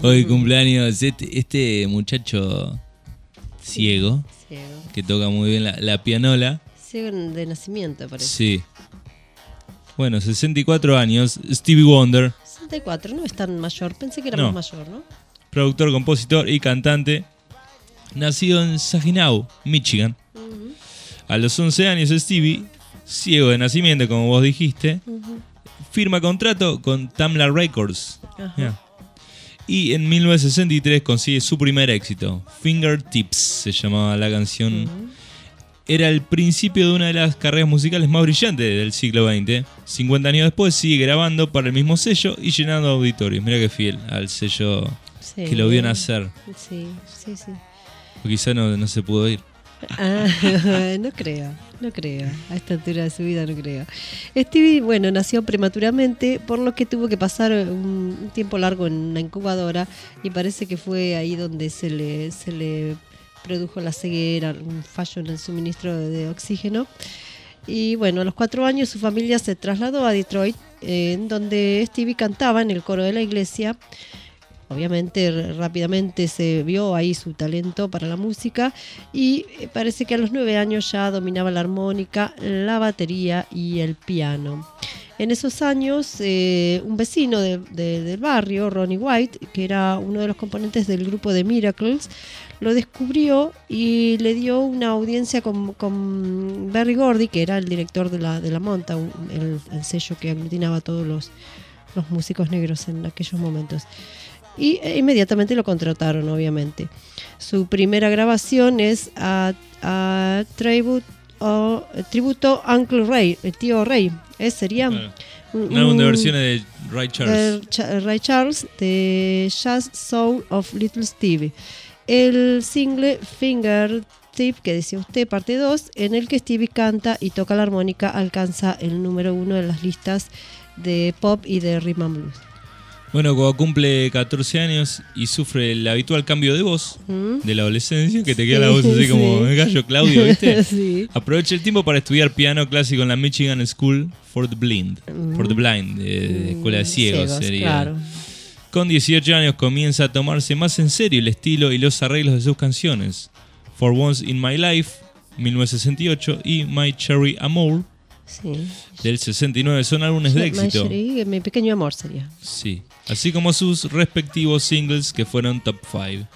Hoy cumpleaños este, este muchacho ciego, Ciego. que toca muy bien la, la pianola. Ciego de nacimiento, parece. Sí. Bueno, 64 años, Stevie Wonder, 64, no es tan mayor. Pensé que era No. más mayor, ¿no? productor, compositor y cantante, nacido en Saginaw, Michigan. A los 11 años, Stevie, ciego de nacimiento, como vos dijiste, firma contrato con Tamla Records. Yeah. Y en 1963 consigue su primer éxito, Fingertips se llamaba la canción. Era el principio de una de las carreras musicales más brillantes del siglo XX. 50 años después sigue grabando para el mismo sello y llenando auditorios. Mira qué fiel al sello Sí. que lo vio nacer. Sí, sí, sí. O quizá no, no se pudo ir. Ah, no creo, no creo. A esta altura de su vida no creo. Stevie, bueno, nació prematuramente, por lo que tuvo que pasar un, tiempo largo en una incubadora y parece que fue ahí donde se le, se le produjo la ceguera, un fallo en el suministro de, oxígeno. Y bueno, a los cuatro años su familia se trasladó a Detroit, en donde Stevie cantaba en el coro de la iglesia. Obviamente rápidamente se vio ahí su talento para la música y eh, parece que a los nueve años ya dominaba la armónica, la batería y el piano. En esos años, eh, un vecino de- de- del barrio, Ronnie White, que era uno de los componentes del grupo de Miracles, lo descubrió y le dio una audiencia con, Barry Gordy, que era el director de la, de la Monta, el sello que aglutinaba a todos los, los músicos negros en aquellos momentos. Y eh, inmediatamente lo contrataron, obviamente. Su primera grabación es a, a tribute, o- tributo Uncle Ray, el tío Ray. Eh, sería Claro. un- álbum de versiones de Ray Charles. de Cha- Ray Charles de Jazz Soul of Little Stevie. El single Fingertip, que decía usted, parte 2, en el que Stevie canta y toca la armónica, alcanza el número uno en las listas de pop y de rhythm and blues. Bueno, cuando cumple 14 años y sufre el habitual cambio de voz ¿Mm? de la adolescencia, que te queda la voz así como el gallo Claudio, ¿viste? Sí. Aprovecha el tiempo para estudiar piano clásico en la Michigan School for the Blind. For the Blind, de escuela de ciegos, Ciegos, sería. claro. Con 18 años comienza a tomarse más en serio el estilo y los arreglos de sus canciones. For Once in My Life, 1968, y My Cherry Amour, Sí. del 69, son álbumes de éxito. Marjorie, mi pequeño amor sería. Sí, así como sus respectivos singles que fueron top 5.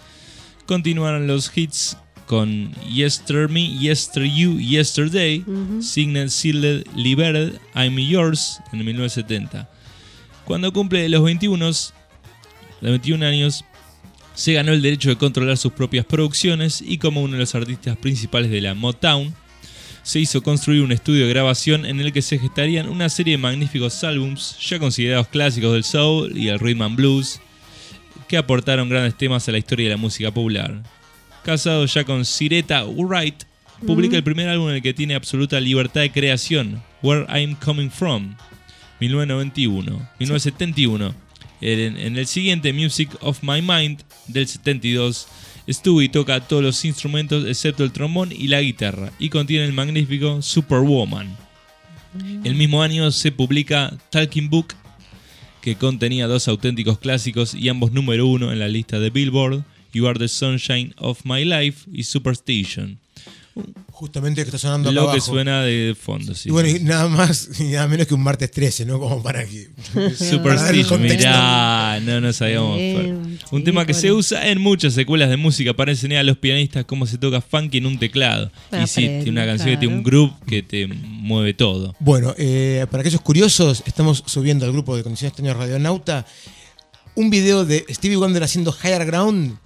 Continuaron los hits con Yester Me, Yester You, Yesterday, Signet Sealed Libered, I'm Yours en 1970. Cuando cumple los 21, los 21 años, se ganó el derecho de controlar sus propias producciones y como uno de los artistas principales de la Motown, se hizo construir un estudio de grabación en el que se gestarían una serie de magníficos álbums ya considerados clásicos del soul y el rhythm and blues, que aportaron grandes temas a la historia de la música popular. Casado ya con Sireta Wright, publica el primer álbum en el que tiene absoluta libertad de creación, Where I'm Coming From, 1991. 1971. En, en el siguiente, Music of My Mind, del 72, Stewie toca todos los instrumentos excepto el trombón y la guitarra, y contiene el magnífico Superwoman. El mismo año se publica Talking Book, que contenía dos auténticos clásicos y ambos número uno en la lista de Billboard, You Are the Sunshine of My Life y Superstition. Justamente que está sonando acá Lo que abajo. suena de fondo, sí. y bueno, y nada más y nada menos que un martes 13, ¿no? Como para que. Superstition, mirá, no nos sabíamos. Bien, un sí, tema que se usa en muchas secuelas de música para enseñar a los pianistas cómo se toca funky en un teclado. y sí, tiene una canción que tiene un groove que te mueve todo. Bueno, eh, para aquellos curiosos, estamos subiendo al grupo de Condiciones Extrañas Radionauta un video de Stevie Wonder haciendo Higher Ground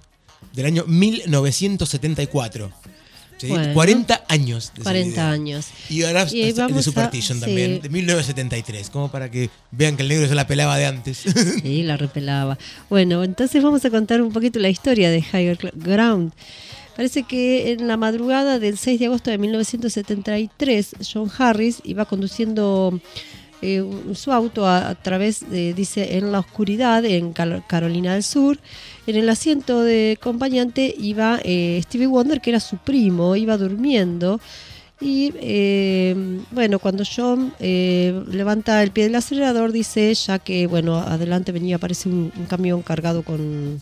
del año 1974. ¿Sí? Bueno. 40 años de ese 40 video. años. Y ahora Y de a- Superstition sí. también, de 1973, como para que vean que el negro se la pelaba de antes. Sí, la repelaba. Bueno, entonces vamos a contar un poquito la historia de Higher Ground. Parece que en la madrugada del 6 de agosto de 1973, John Harris iba conduciendo eh, su auto a, a través, de, dice, en la oscuridad en Cal- Carolina del Sur. En el asiento de acompañante iba eh, Stevie Wonder, que era su primo, iba durmiendo. Y eh, bueno, cuando John eh, levanta el pie del acelerador, dice ya que, bueno, adelante venía, parece un, un camión cargado con,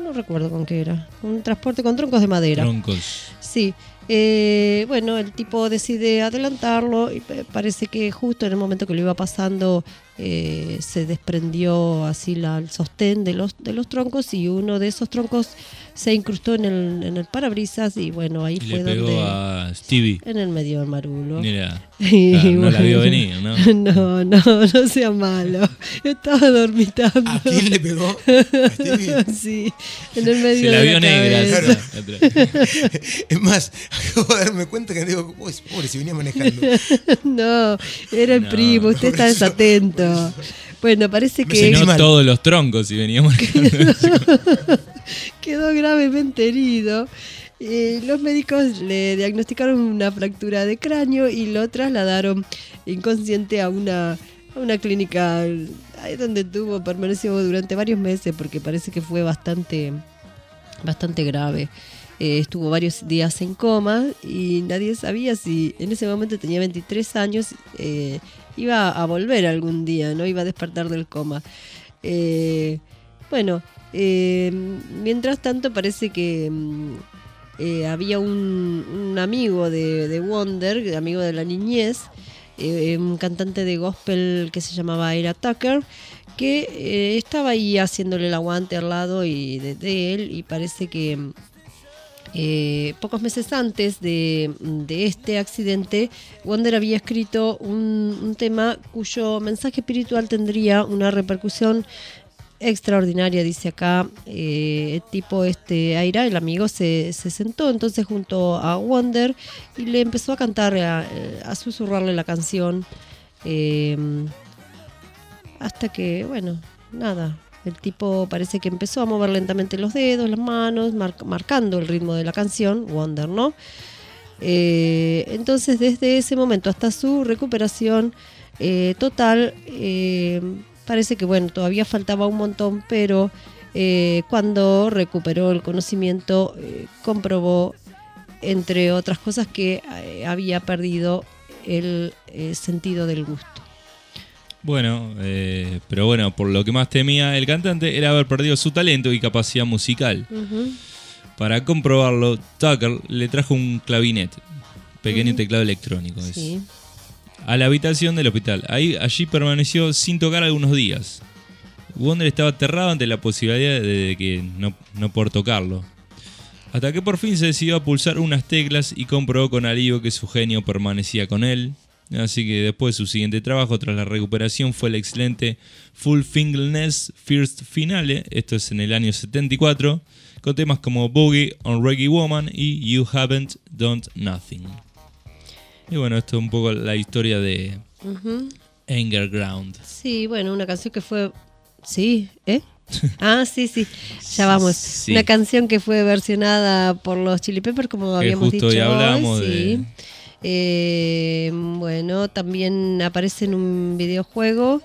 no recuerdo con qué era, un transporte con troncos de madera. Troncos. Sí. Eh, bueno, el tipo decide adelantarlo y pa- parece que justo en el momento que lo iba pasando eh, se desprendió así la, el sostén de los, de los troncos y uno de esos troncos se incrustó en el, en el parabrisas y bueno, ahí Y fue le pegó donde... a Stevie. En el medio del marulo. Mira. Y Claro, no la vio bueno, venir, ¿no? No, no, no sea malo. Estaba dormitando. ¿A quién le pegó? sí, en el medio Se la vio negra. cabeza. es más, acabo de darme cuenta que digo, "Uy, pobre, si venía manejando. no, era el No, primo, usted está desatento. Bueno, parece que Se no todos los troncos y veníamos. quedó gravemente herido. Eh, los médicos le diagnosticaron una fractura de cráneo y lo trasladaron inconsciente a una, a una clínica ahí donde tuvo, permaneció durante varios meses porque parece que fue bastante, bastante grave. Eh, estuvo varios días en coma y nadie sabía si en ese momento tenía 23 años, eh, iba a volver algún día, no iba a despertar del coma. Eh, bueno, eh, mientras tanto parece que mm, eh, había un, un amigo de, de Wonder, amigo de la niñez, eh, un cantante de gospel que se llamaba Era Tucker, que estaba ahí haciéndole el aguante al lado y de, él y parece que mm, pocos meses antes de, de este accidente, Wonder había escrito un tema cuyo mensaje espiritual tendría una repercusión extraordinaria, dice acá. Eh, el tipo este Aira, el amigo, se, se sentó entonces junto a Wonder y le empezó a cantar, a, a susurrarle la canción. eh, hasta que, bueno, nada. El tipo parece que empezó a mover lentamente los dedos, las manos, mar- marcando el ritmo de la canción, Wonder, ¿no? Eh, entonces, desde ese momento hasta su recuperación eh, total, eh, parece que, bueno, todavía faltaba un montón, pero eh, cuando recuperó el conocimiento, eh, comprobó, entre otras cosas, que eh, había perdido el sentido del gusto. Bueno, eh, pero bueno, por lo que más temía el cantante era haber perdido su talento y capacidad musical. Para comprobarlo, Tucker le trajo un clavinet, pequeño Ujú. teclado electrónico, es, Sí. A la habitación del hospital. Allí permaneció sin tocar algunos días. Wonder estaba aterrado ante la posibilidad de que no, no poder tocarlo. Hasta que por fin se decidió a pulsar unas teclas y comprobó con alivio que su genio permanecía con él. Así que después su siguiente trabajo tras la recuperación fue el excelente Full Fingerless First Finale, esto es en el año 74, con temas como Boogie on Reggae Woman y You Haven't Done Nothing. Y bueno, esto es un poco la historia de. Anger Ground. Sí, bueno, una canción que fue. Sí, ¿eh? Ah, sí, sí. Ya vamos. Sí. Una canción que fue versionada por los Chili Peppers, como Que habíamos justo dicho. hoy hablamos hoy, de- sí. Eh, bueno, también aparece en un videojuego.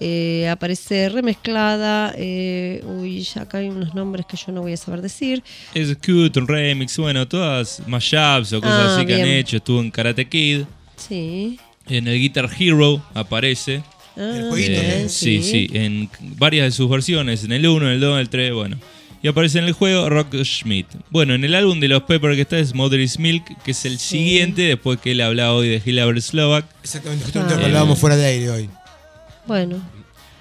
Eh, aparece remezclada. eh, uy, ya acá hay unos nombres que yo no voy a saber decir. Es cute, un remix, bueno, todas mashups o cosas Ah, así que han bien. hecho. Estuvo en Karate Kid. Sí. En el Guitar Hero aparece. Ah, jueguito, Eh, ¿no? sí, sí, en varias de sus versiones, en el 1, en el 2, en el 3, bueno. Y aparece en el juego Rock Schmidt. Bueno, en el álbum de los Pepper que está es Mother's Milk, que es el siguiente, después que él habla hoy de Hilabert Slovak. Exactamente, justamente Ah. lo hablábamos fuera de aire hoy. Bueno,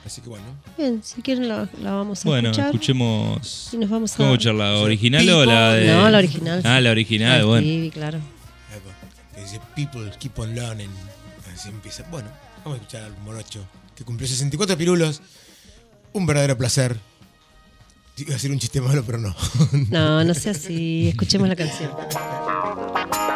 Así que bueno. bien, si quieren la, la vamos a Bueno, escuchar. escuchemos. Y nos vamos a- ¿Cómo escuchar la original o la de.? No, la original. Ah, la original, Ah, bueno. Sí, claro. Que dice People keep on learning. Así empieza. Bueno, vamos a escuchar al morocho que cumplió 64 pirulos. Un verdadero placer. Iba a decir un chiste malo, pero no. No, no sea así. Escuchemos la canción.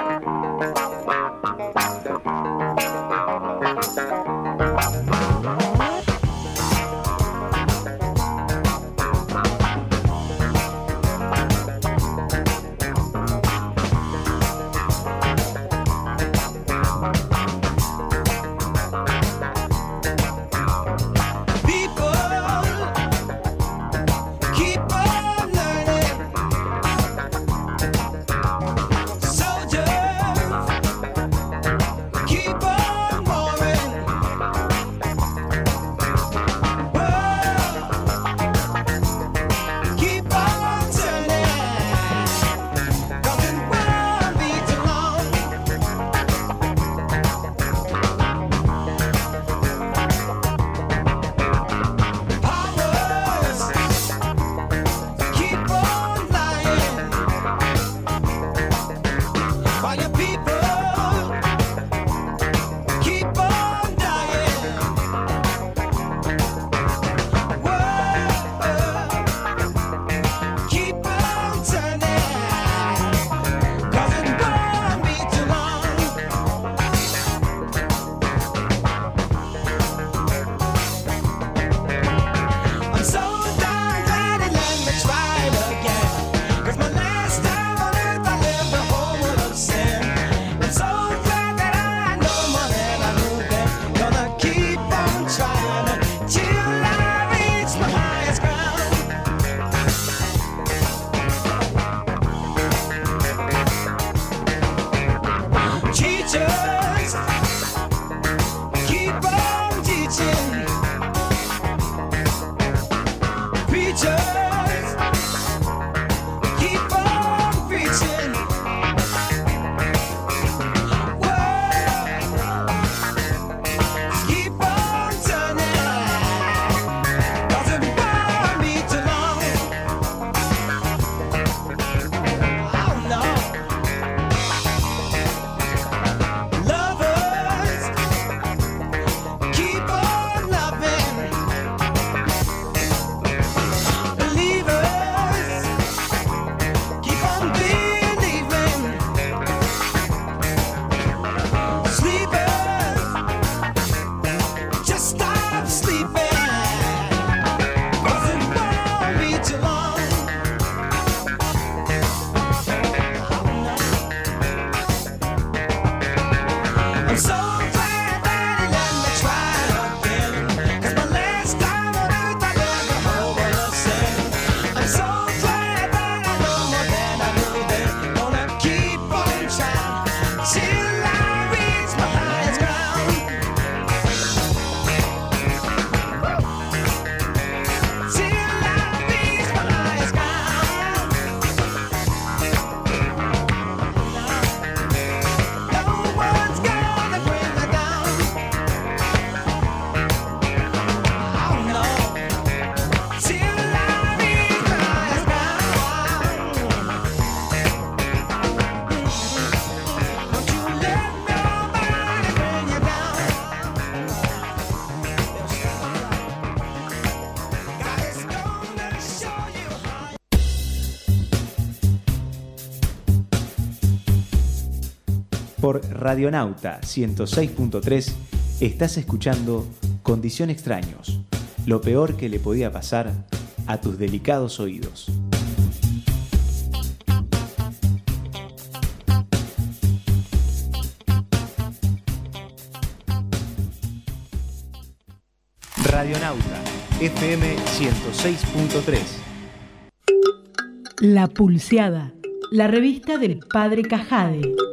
Radionauta 106.3 estás escuchando Condición Extraños, lo peor que le podía pasar a tus delicados oídos. Radionauta FM 106.3 La Pulseada, la revista del padre Cajade.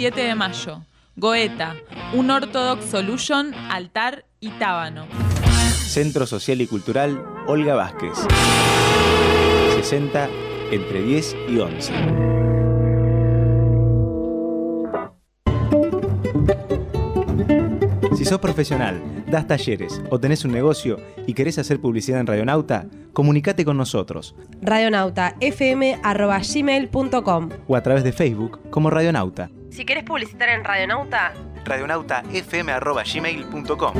17 de mayo. Goeta, un Orthodox Solution, altar y tábano. Centro Social y Cultural Olga Vázquez. 60 entre 10 y 11. Si sos profesional, das talleres o tenés un negocio y querés hacer publicidad en Radionauta, comunicate con nosotros radionautafm.gmail.com o a través de Facebook como Radionauta. Si querés publicitar en Radionauta, radionautafm.gmail.com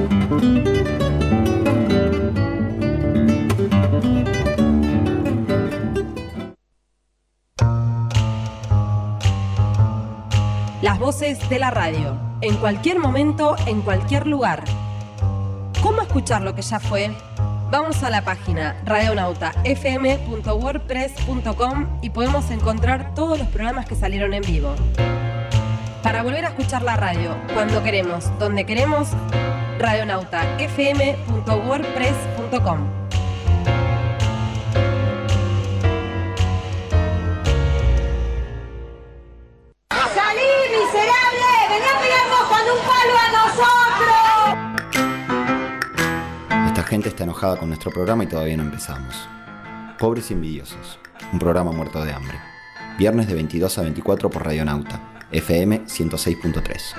las voces de la radio. En cualquier momento, en cualquier lugar. ¿Cómo escuchar lo que ya fue? Vamos a la página radionautafm.wordpress.com y podemos encontrar todos los programas que salieron en vivo. Para volver a escuchar la radio cuando queremos, donde queremos, radionautafm.wordpress.com. gente está enojada con nuestro programa y todavía no empezamos. Pobres y envidiosos. Un programa muerto de hambre. Viernes de 22 a 24 por Radionauta. FM 106.3.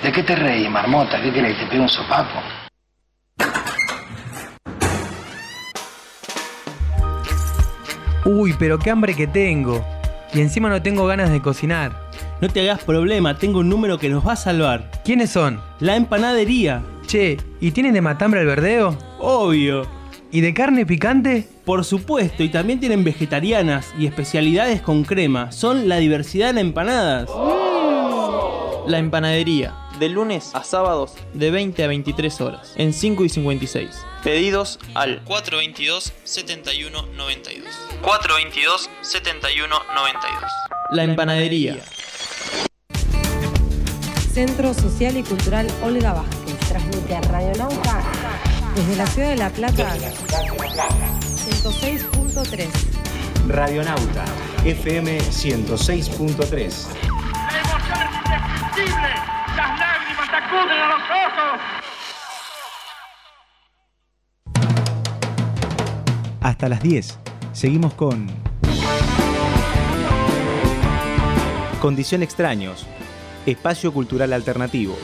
¿De qué te reís, marmota? ¿Qué querés? ¿Te pego un sopapo? Uy, pero qué hambre que tengo. Y encima no tengo ganas de cocinar. No te hagas problema, tengo un número que nos va a salvar. ¿Quiénes son? La empanadería. Che, ¿y tienen de matambre al verdeo? Obvio. ¿Y de carne picante? Por supuesto, y también tienen vegetarianas y especialidades con crema. Son la diversidad en empanadas. La empanadería, de lunes a sábados, de 20 a 23 horas, en 5 y 56. Pedidos al 422-7192. 422-7192. La empanadería. Centro Social y Cultural Olga Vázquez. Transmite a Radionauta desde la ciudad de La Plata 106.3. Radionauta FM 106.3 La emoción es indescriptible. Las lágrimas te acuden a los ojos. Hasta las 10. Seguimos con Condición Extraños, Espacio Cultural Alternativo.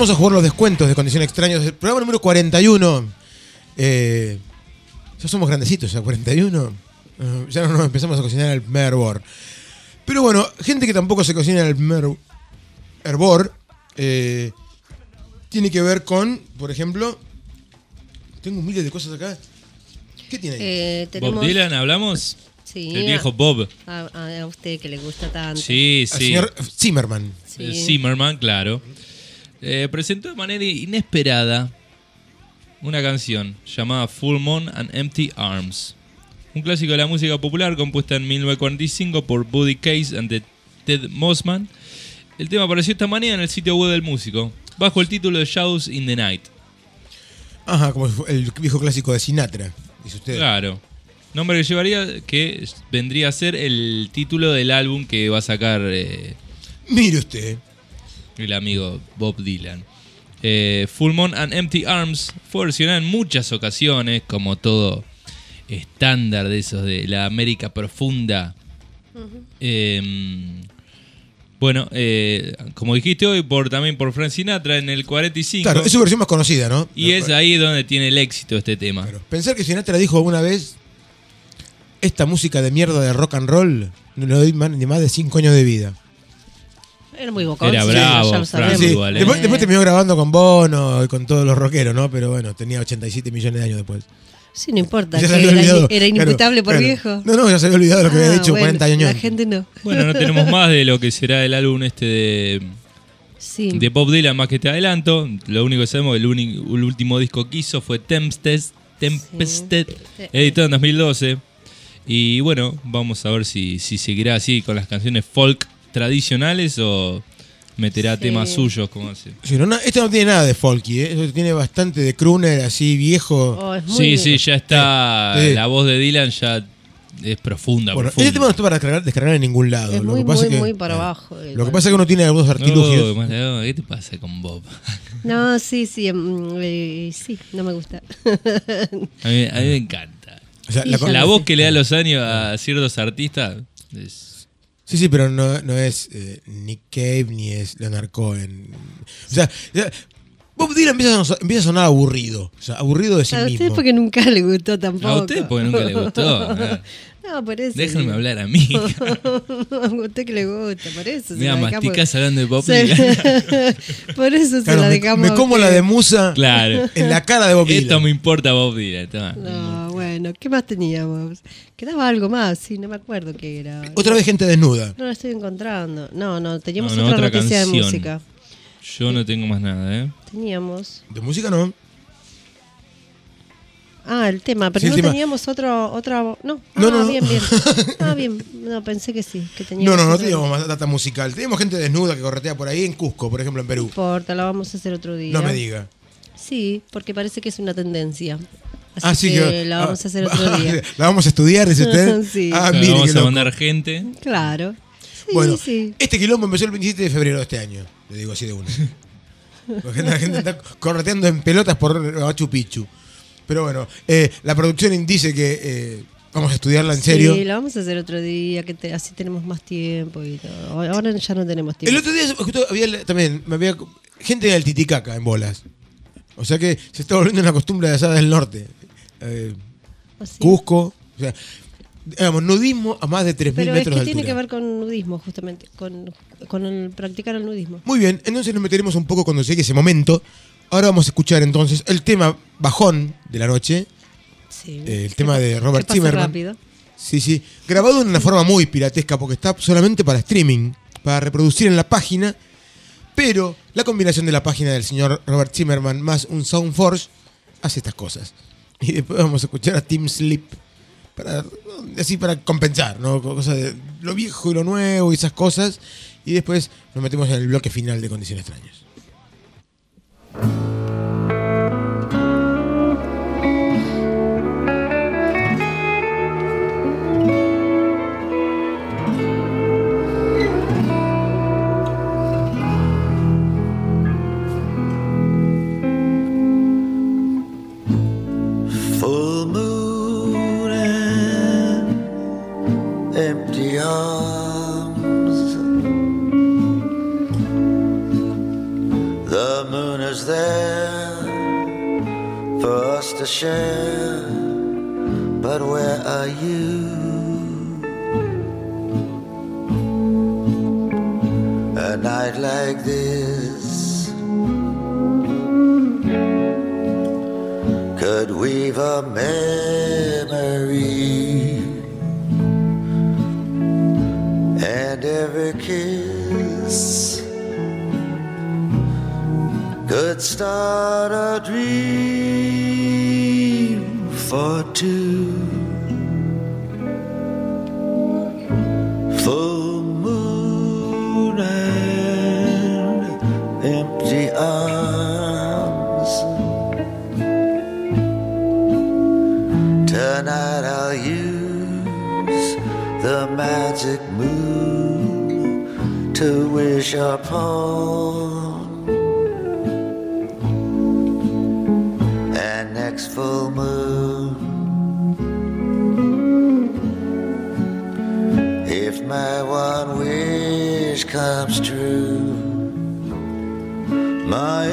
Empezamos a jugar los descuentos de condición extraños. El programa número 41. Eh, ya somos grandecitos, ya 41. Eh, ya no nos empezamos a cocinar el primer hervor. Pero bueno, gente que tampoco se cocina el primer hervor. eh, tiene que ver con, por ejemplo. Tengo miles de cosas acá. ¿Qué tiene ahí? Eh, tenemos- Bob Dylan, ¿hablamos? Sí, El viejo Bob. A, usted que le gusta tanto. Sí, Al sí. señor Zimmerman. Sí. Zimmerman, claro. Eh, presentó de manera inesperada una canción llamada Full Moon and Empty Arms. Un clásico de la música popular compuesta en 1945 por Buddy Case and the Ted Mossman. El tema apareció esta manera en el sitio web del músico, bajo el título de Shadows in the Night. Ajá, como el viejo clásico de Sinatra. Dice usted. Claro. Nombre que llevaría, que vendría a ser el título del álbum que va a sacar eh, Mire usted. El amigo Bob Dylan. Eh, Full Moon and Empty Arms fue versionada en muchas ocasiones, como todo estándar de esos de la América profunda. Eh, bueno, eh, como dijiste hoy, por, también por Frank Sinatra en el 45. Claro, es su versión más conocida, ¿no? Y es ahí donde tiene el éxito este tema. Pensar que Sinatra dijo alguna vez: Esta música de mierda de rock and roll no le doy más- ni más de 5 años de vida. Era muy bocón. Era sí, bravo, ya lo Frank, sabemos. igual, ¿eh? Después, después terminó grabando con Bono y con todos los rockeros, ¿no? Pero bueno, tenía 87 millones de años después. Sí, no importa. Ya que se había era, olvidado, era inimputable claro, por claro. viejo. No, no, ya se había olvidado lo que había Ah, dicho bueno, 40 años La gente no. Bueno, no tenemos más de lo que será el álbum este de, Sí. de Bob Dylan, más que te adelanto. Lo único que sabemos, el, uni- el último disco que hizo fue Tempested, Tempested editado en 2012. Y bueno, vamos a ver si, si seguirá así con las canciones folk tradicionales o meterá Sí. temas suyos, como hace. Sí, no, no, esto no tiene nada de folky, ¿eh? Esto tiene bastante de crooner así viejo. Oh, Sí, sí, ya está. Sí. La voz de Dylan ya es profunda. Bueno, profunda. este tema no está para descargar, descargar en ningún lado. Es lo muy, que pasa muy, que, muy para abajo. eh, Lo que pasa es que uno tiene algunos artilugios. La- ¿Qué te pasa con Bob? No, sí, sí, mm, eh, sí, no me gusta. A mí, a mí me encanta. O sea, Sí, la, voz que le da los años a ciertos artistas es- Sí, sí, pero no, no es eh, Nick Cave ni es Leonard Cohen. O sea, Bob Dylan empieza a, empieza a sonar aburrido. O sea, aburrido de sí a usted mismo. porque nunca le gustó tampoco. A usted porque nunca le gustó. ¿eh? No, por eso. Déjenme hablar a mí. a usted que le gusta, por eso. se Mira, la dejamos- masticás hablando de Bob Se- Dylan. por eso se Claro, la me, dejamos. me a como usted. la de Musa Claro. en la cara de Bob Esto Dylan. me importa Bob Dylan. toma. No, bueno, ¿qué más teníamos? Quedaba algo más, sí, no me acuerdo qué era. Otra vez gente desnuda. No la estoy encontrando. No, no, teníamos No, no, otra, otra noticia canción. de música. Yo no tengo más nada, ¿eh? Teníamos. De música no. Ah, el tema, pero Sí, el no tema. teníamos otro, otra. No, No, ah, no, no. bien, bien. Ah, bien. No, pensé que sí, que No, teníamos. no, no otra. teníamos más data musical. Teníamos gente desnuda que corretea por ahí en Cusco, por ejemplo, en No Perú. importa, la vamos a hacer otro día. No me diga. Sí, porque parece que es una tendencia. Así Ah, sí, que, que- la vamos ah, a hacer otro día. La vamos a estudiar, dice usted. Sí. Ah, mire vamos a mandar gente. Claro. Sí, Bueno, sí. este quilombo empezó el 27 de febrero de este año. Le digo así de uno. La gente, la gente está correteando en pelotas por Machu Picchu. Pero bueno, eh, la producción dice que eh, vamos a estudiarla en serio. Sí, la vamos a hacer otro día, que te- así tenemos más tiempo y todo. Ahora ya no tenemos tiempo. El otro día justo había también me había gente del Titicaca en bolas. O sea que se está volviendo una costumbre de asada del norte. Eh. Cusco, o sea, digamos, nudismo a más de 3.000 Pero es metros que de tiene altura. que ver con nudismo, justamente, con, con el practicar el nudismo. Muy bien, entonces nos meteremos un poco cuando llegue ese momento. Ahora vamos a escuchar entonces el tema bajón de la noche. Sí. Eh, el tema de Robert Que Zimmerman. rápido. Sí, sí. Grabado de una forma muy piratesca porque está solamente para streaming, para reproducir en la página. Pero la combinación de la página del señor Robert Zimmerman más un Soundforge hace estas cosas. Y después vamos a escuchar a Team Sleep para así para compensar, ¿no? Cosa de lo viejo y lo nuevo y esas cosas. Y después nos metemos en el bloque final de Condiciones Extrañas. arms. The moon is there for us to share, but where are you? A night like this could weave a memory. And every kiss could start a dream for two. Wish upon. And next full moon, if my one wish comes true, my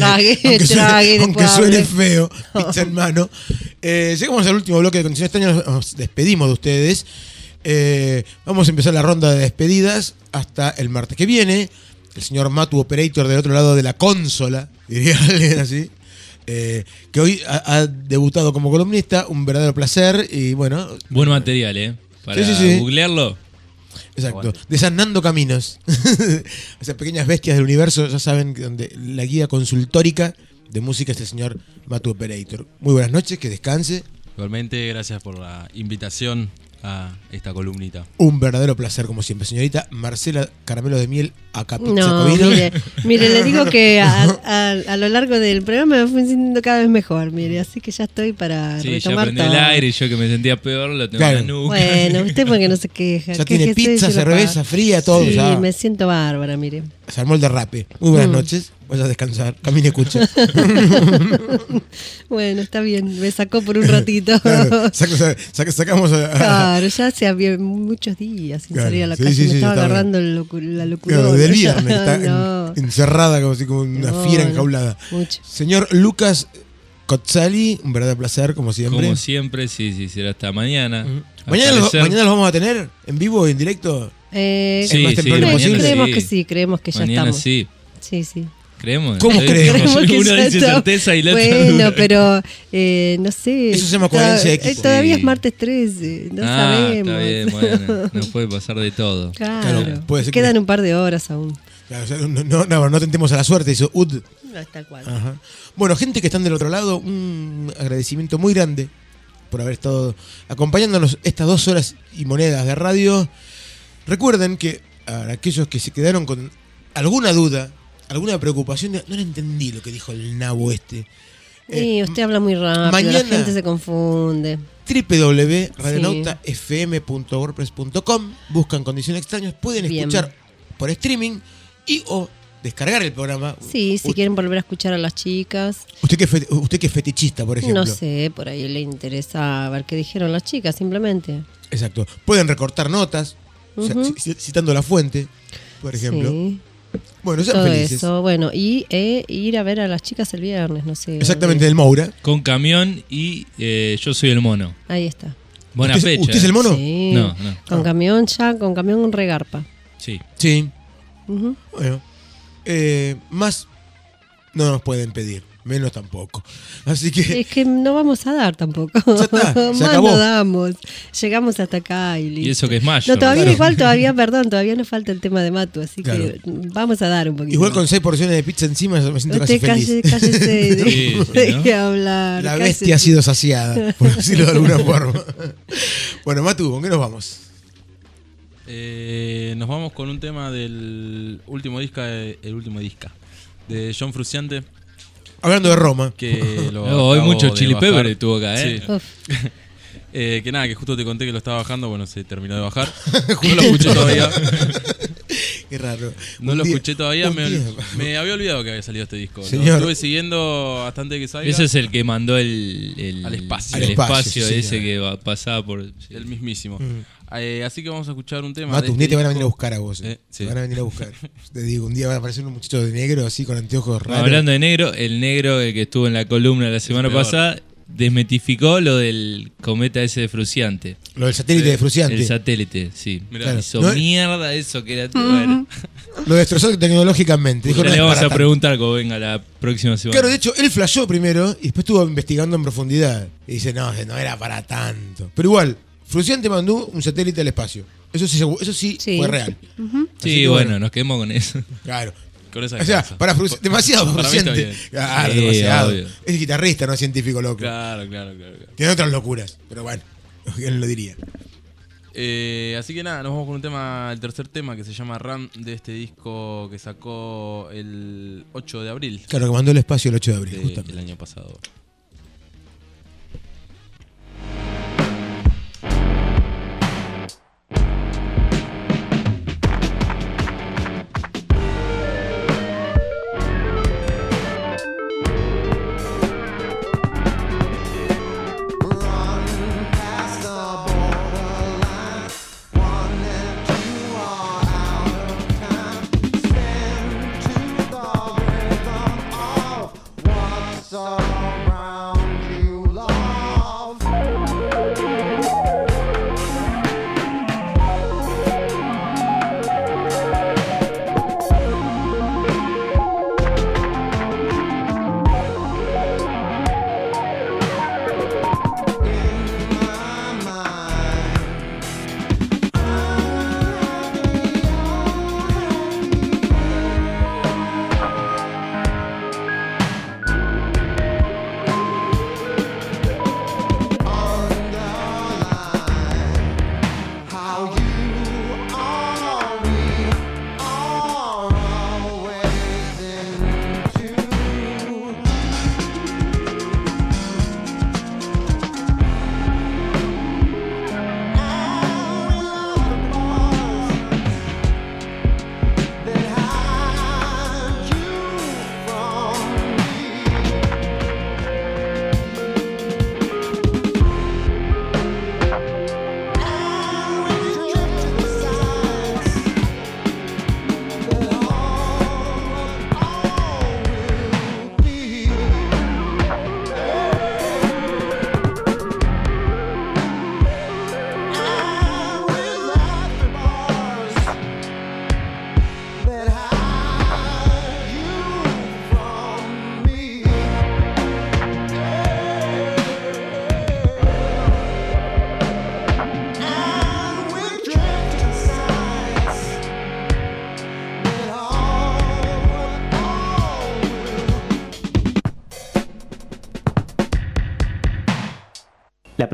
Trague, aunque suene- trague, aunque suene feo, pizza en mano. Eh, llegamos al último bloque de Condiciones Extrañas, nos despedimos de ustedes. Eh, vamos a empezar la ronda de despedidas hasta el martes que viene. El señor Matu Operator del otro lado de la consola, diría alguien así. eh, que hoy ha, ha debutado como columnista, un verdadero placer y bueno, Buen material, ¿eh? Para Sí, sí, sí. googlearlo. Exacto. Desandando caminos. Esas pequeñas bestias del universo, ya saben donde la guía consultórica de música es el señor Matu Operator. Muy buenas noches, que descanse. Igualmente, gracias por la invitación a esta columnita. Un verdadero placer, como siempre. Señorita Marcela Caramelo de Miel, acá Pizza No, mire, mire, le digo que a, a- a lo largo del programa me fui sintiendo cada vez mejor, mire, así que ya estoy para Sí, retomar todo. el aire y yo que me sentía peor lo tengo Claro. en la nuca. Bueno, usted porque no se queja. Ya tiene pizza, cerveza, fría, todo Sí, ya. me siento bárbara, mire. Se armó el derrape. Muy buenas Mm. noches. Vaya a descansar. Camine, escucha. bueno, está bien, me sacó por un ratito. Claro, saca- saca- sacamos a- a- Claro, ya hace había muchos días sin Claro, salir a la sí, calle, sí, me sí, estaba agarrando el locu- la locura. Claro, del viernes, en- encerrada como, así, como una No, fiera enjaulada. mucho. Señor Lucas Cozzali, un verdadero placer, como siempre. Como siempre, sí, sí, será hasta mañana. Mañana, los vamos a tener en vivo y en directo. Eh, Sí, más temprano posible. creemos sí. que sí, creemos que ya Mañana estamos. sí. Sí, sí. ¿Creemos? ¿Cómo creemos? Uno que ya dice estamos. certeza y la otra Bueno, pero eh, no sé. Eso se llama coherencia eh. Todavía Sí. es martes 13, no ah, sabemos. está bien, bueno. No puede pasar de todo. Claro, Claro, puede ser que- quedan un par de horas aún. Claro, o sea, no, no, no, no tentemos a la suerte, dice Ud. No, tal cual. Ajá. Bueno, gente que están del otro lado, un agradecimiento muy grande por haber estado acompañándonos estas dos horas y monedas de radio. Recuerden que a aquellos que se quedaron con alguna duda, alguna preocupación, no le entendí lo que dijo el nabo este. Sí, usted habla muy rápido, mañana- la gente se confunde. www.radionautafm.wordpress.com buscan condiciones extrañas, pueden Bien. escuchar por streaming y o descargar el programa. Sí, si quieren volver a escuchar a las chicas. Usted que, fe- usted que es fetichista, por ejemplo. No sé, por ahí le interesa ver qué dijeron las chicas, simplemente. Exacto. Pueden recortar notas, o sea, citando la fuente, por ejemplo. Sí. Bueno, sean Todo felices. eso, bueno, y eh, ir a ver a las chicas el viernes, no sé. Exactamente, del Moura. Con camión y eh, yo soy el mono. Ahí está. Buena ¿Usted- fecha. usted es el mono? Sí. No, no. Con camión ya, con camión regarpa. Sí. Sí. Ujú. Bueno. eh, más no nos pueden pedir, menos tampoco. Así que Es que no vamos a dar tampoco. Ya está, se Más acabó. no damos. Llegamos hasta acá y listo. Y eso que es mayo. No, todavía Claro. igual, todavía, perdón, todavía nos falta el tema de Matu, así Claro. que vamos a dar un poquito. igual con seis porciones de pizza encima me siento casi Usted feliz. cállese, Sí, sí, ¿no? deje hablar. La cállese. bestia ha sido saciada, por decirlo de alguna forma. Bueno, Matu, ¿con qué nos vamos? Eh, nos vamos con un tema del último disca, eh, el último disca, de John Fruciante. Hablando de Roma. Que lo hoy mucho chili pepper estuvo acá, ¿eh? Sí. Eh, que nada, que justo te conté que lo estaba bajando, bueno, se terminó de bajar. No lo escuché todavía. Qué raro. No Un lo día- escuché todavía, un me, día. me había olvidado que había salido este disco. Lo estuve siguiendo bastante que salga. Ese es el que mandó el, el- Al espacio. Al espacio, espacio sí, ese que va- pasaba por. El mismísimo. Mm. Eh, así que vamos a escuchar un tema. Matu, de un día este te van a venir a buscar a vos. eh. Eh, sí. Te van a venir a buscar. Te digo, un día van a aparecer un muchacho de negro así con anteojos raros. Hablando de negro, el negro el que estuvo en la columna la semana pasada desmetificó lo del cometa ese de Fruciante. Lo del satélite de Fruciante. El satélite, sí. Claro. Hizo No- mierda eso que era. bueno. Lo destrozó tecnológicamente. Dijo, le vamos a preguntar cuando venga la próxima semana. Claro, de hecho, él flashó primero y después estuvo investigando en profundidad. Y dice, no, no era para tanto. Pero igual, Fruciante mandó un satélite al espacio. Eso sí, eso sí, Sí. fue real. Sí, bueno, bueno. nos quedemos con eso. Claro. Con esa O sea, para demasiado Para. Claro, Sí, demasiado. obvio. Es guitarrista, no es científico loco. Claro, claro, claro. claro. Tiene otras locuras, pero bueno, él lo diría. Eh, así que nada, nos vamos con un tema, el tercer tema que se llama Ram de este disco que sacó el 8 de abril Claro, que mandó el espacio el 8 de abril, de- justamente. el año pasado.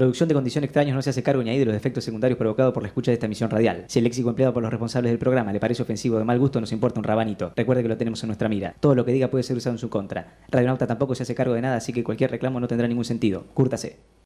Producción de Condición Extraños no se hace cargo ni ahí de los defectos secundarios provocados por la escucha de esta emisión radial. Si el léxico empleado por los responsables del programa le parece ofensivo o de mal gusto, nos importa un rabanito. Recuerde que lo tenemos en nuestra mira. Todo lo que diga puede ser usado en su contra. Radionauta tampoco se hace cargo de nada, así que cualquier reclamo no tendrá ningún sentido. Cúrtase.